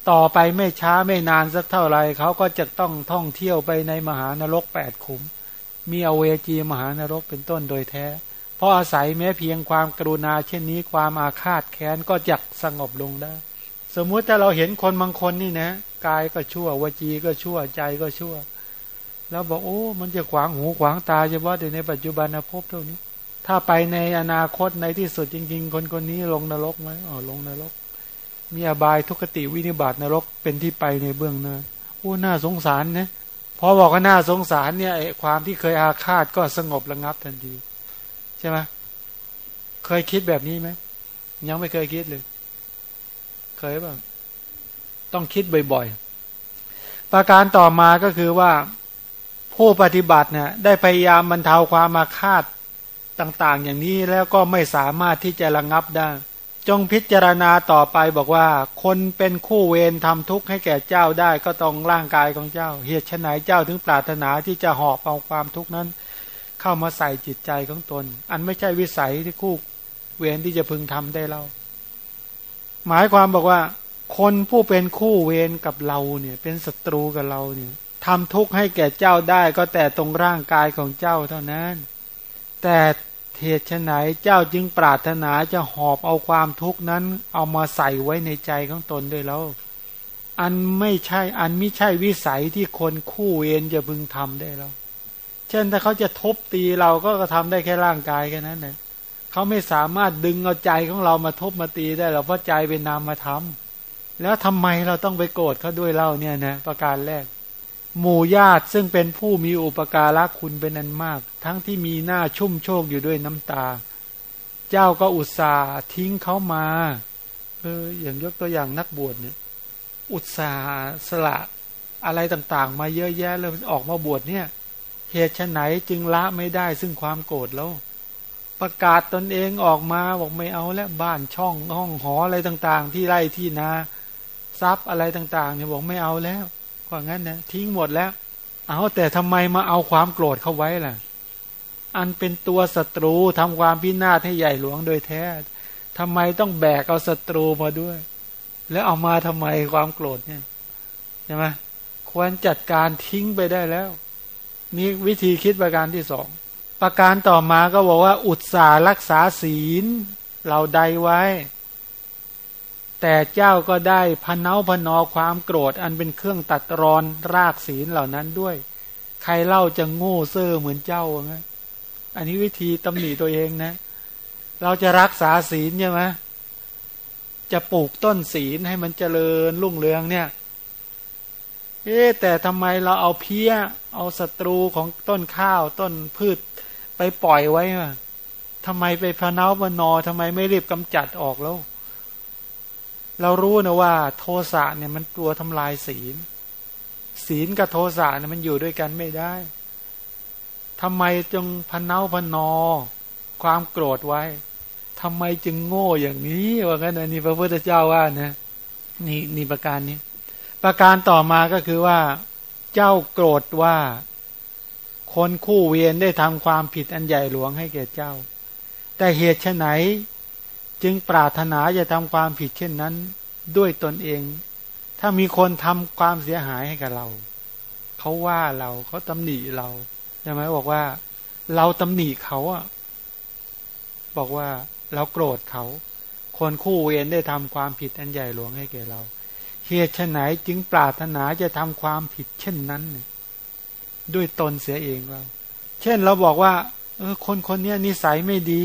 ต่อไปไม่ช้าไม่นานสักเท่าไรเขาก็จะต้องท่องเที่ยวไปในมหานรกแปดขุม มีอเวจีมหานรกเป็นต้นโดยแท้ เพราะอาศัยแม้เพียงความกรุณาเช่นนี้ความอาฆาตแค้นก็จักสงบลงได้ สมมุติถ้าเราเห็นคนบางคนนี่นะกายก็ชั่ววจีก็ชั่วใจก็ชั่ว แล้วบอกโอ้ มันจะขวางหูขวางตาเฉพาะแต่ในปัจจุบันภพเท่านี้ ถ้าไปในอนาคตในที่สุดจริง ๆ คนคนนี้ลงนรกไหมอ๋อลงนรก มีอบายทุกติวินิบาตนรกเป็นที่ไปในเบื้องหน้าโอ้น่าสงสารนะพอบอกว่าน่าสงสารเนี่ยความที่เคยอาฆาตก็สงบระงับทันทีใช่ไหมเคยคิดแบบนี้ไหมยังไม่เคยคิดเลย เคยบ้างต้องคิดบ่อยๆ ประการต่อมาก็คือว่าผู้ปฏิบัติเนี่ยได้พยายามบรรเทาความมาคาด ต่างๆ อย่างนี้แล้วก็ไม่สามารถที่จะระงับได้ จงพิจารณาต่อไปบอกว่า คนเป็นคู่เวรทำทุกข์ให้แก่เจ้าได้ก็ต้องร่างกายของเจ้า เหตุไฉนเจ้าถึงปรารถนาที่จะหอบเอาความทุกข์นั้น เข้ามาใส่จิตใจของตน อันไม่ใช่วิสัยที่คู่เวรที่จะพึงทำได้เราหมายความบอกว่า คนผู้เป็นคู่เวรกับเราเนี่ย เป็นศัตรูกับเราเนี่ยทำทุกข์ให้แก่เจ้าได้ก็แต่ตรงร่างกายของเจ้าเท่านั้น แต่ เหตุไฉนเจ้าจึงปรารถนาจะหอบเอาความทุกข์นั้น เอามาใส่ไว้ในใจของตนด้วยแล้ว อันไม่ใช่อันไม่ใช่วิสัยที่คนคู่เวรจะพึงทำได้แล้ว เช่นถ้าเขาจะทุบตีเราก็ทำได้แค่ร่างกายแค่นั้นเองเขาไม่สามารถดึงเอาใจของเรามาทุบมาตีได้หรอกเพราะใจเป็นนามมาทำแล้วทำไมเราต้องไปโกรธเขาด้วยเล่าเนี่ยนะประการแรก หมู่ญาติซึ่งเป็นผู้มีอุปการะคุณเป็นอันมาก ทั้งที่มีหน้าชุ่มโชคอยู่ด้วยน้ำตา เจ้าก็อุตส่าห์ทิ้งเขามา เออ อย่างยกตัวอย่างนักบวชเนี่ย อุตส่าห์สละอะไรต่างๆ มาเยอะแยะแล้วออกมาบวชเนี่ย เหตุชไหนจึงละไม่ได้ซึ่งความโกรธแล้ว ประกาศตนเองออกมาบอกไม่เอาแล้วบ้านช่องห้องหออะไรต่างๆ ที่ไร่ที่นาทรัพย์อะไรต่างๆเนี่ยบอกไม่เอาแล้ว ว่างั้นนะทิ้งหมดแล้ว เอาแต่ทำไมมาเอาความโกรธเข้าไว้ล่ะ อันเป็นตัวศัตรูทำความพินาศให้ใหญ่หลวงโดยแท้ทำไมต้องแบกเอาศัตรูมาด้วย แล้วเอามาทำไมความโกรธเนี่ยใช่ไหมควรจัดการทิ้งไปได้แล้ว นี่วิธีคิดประการที่สองประการต่อมาก็บอกว่า อุตสารักษาศีล เราใดไว้ แต่เจ้าก็ได้พนเนาพนอความโกรธ อันเป็นเครื่องตัดรอนรากศีลเหล่านั้นด้วย ใครเล่าจะโง่เซ่อเหมือนเจ้าไงอันนี้วิธีตำหนิตัวเองนะ เราจะรักษาศีลใช่ไหมจะปลูกต้นศีลให้มันเจริญรุ่งเรืองเนี่ย เอ๊แต่ทำไมเราเอาเพี้ย เอาศัตรูของต้นข้าวต้นพืชไปปล่อยไว้อะทำไมไปพนาพนอทำไมไม่รีบกำจัดออกแล้ว เรารู้นะว่าโทสะเนี่ยมันกลัวทำลายศีล ศีลกับโทสะเนี่ยมันอยู่ด้วยกันไม่ได้ทำไมจึงพันเนาพันนอ ความโกรธไว้ทำไมจึงโง่อย่างนี้ว่างั้นนี่พระพุทธเจ้าว่านะนี่นี่ประการนี้ ประการต่อมาก็คือว่าเจ้าโกรธว่า คนคู่เวียนได้ทำความผิดอันใหญ่หลวงให้แก่เจ้า แต่เหตุไฉน จึงปรารถนาจะทำความผิดเช่นนั้นด้วยตนเอง ถ้ามีคนทำความเสียหายให้กับเรา เขาว่าเราเขาตำหนิเราใช่ไหมบอกว่า เราตำหนิเขาอะ บอกว่าเราโกรธเขา คนคู่เวรได้ทำความผิดอันใหญ่หลวงให้แก่เราเหตุไหนจึงปรารถนาจะทำความผิดเช่นนั้นด้วยตนเสียเองเรา เช่นเราบอกว่า เออ คนคนนี้นิสัยไม่ดี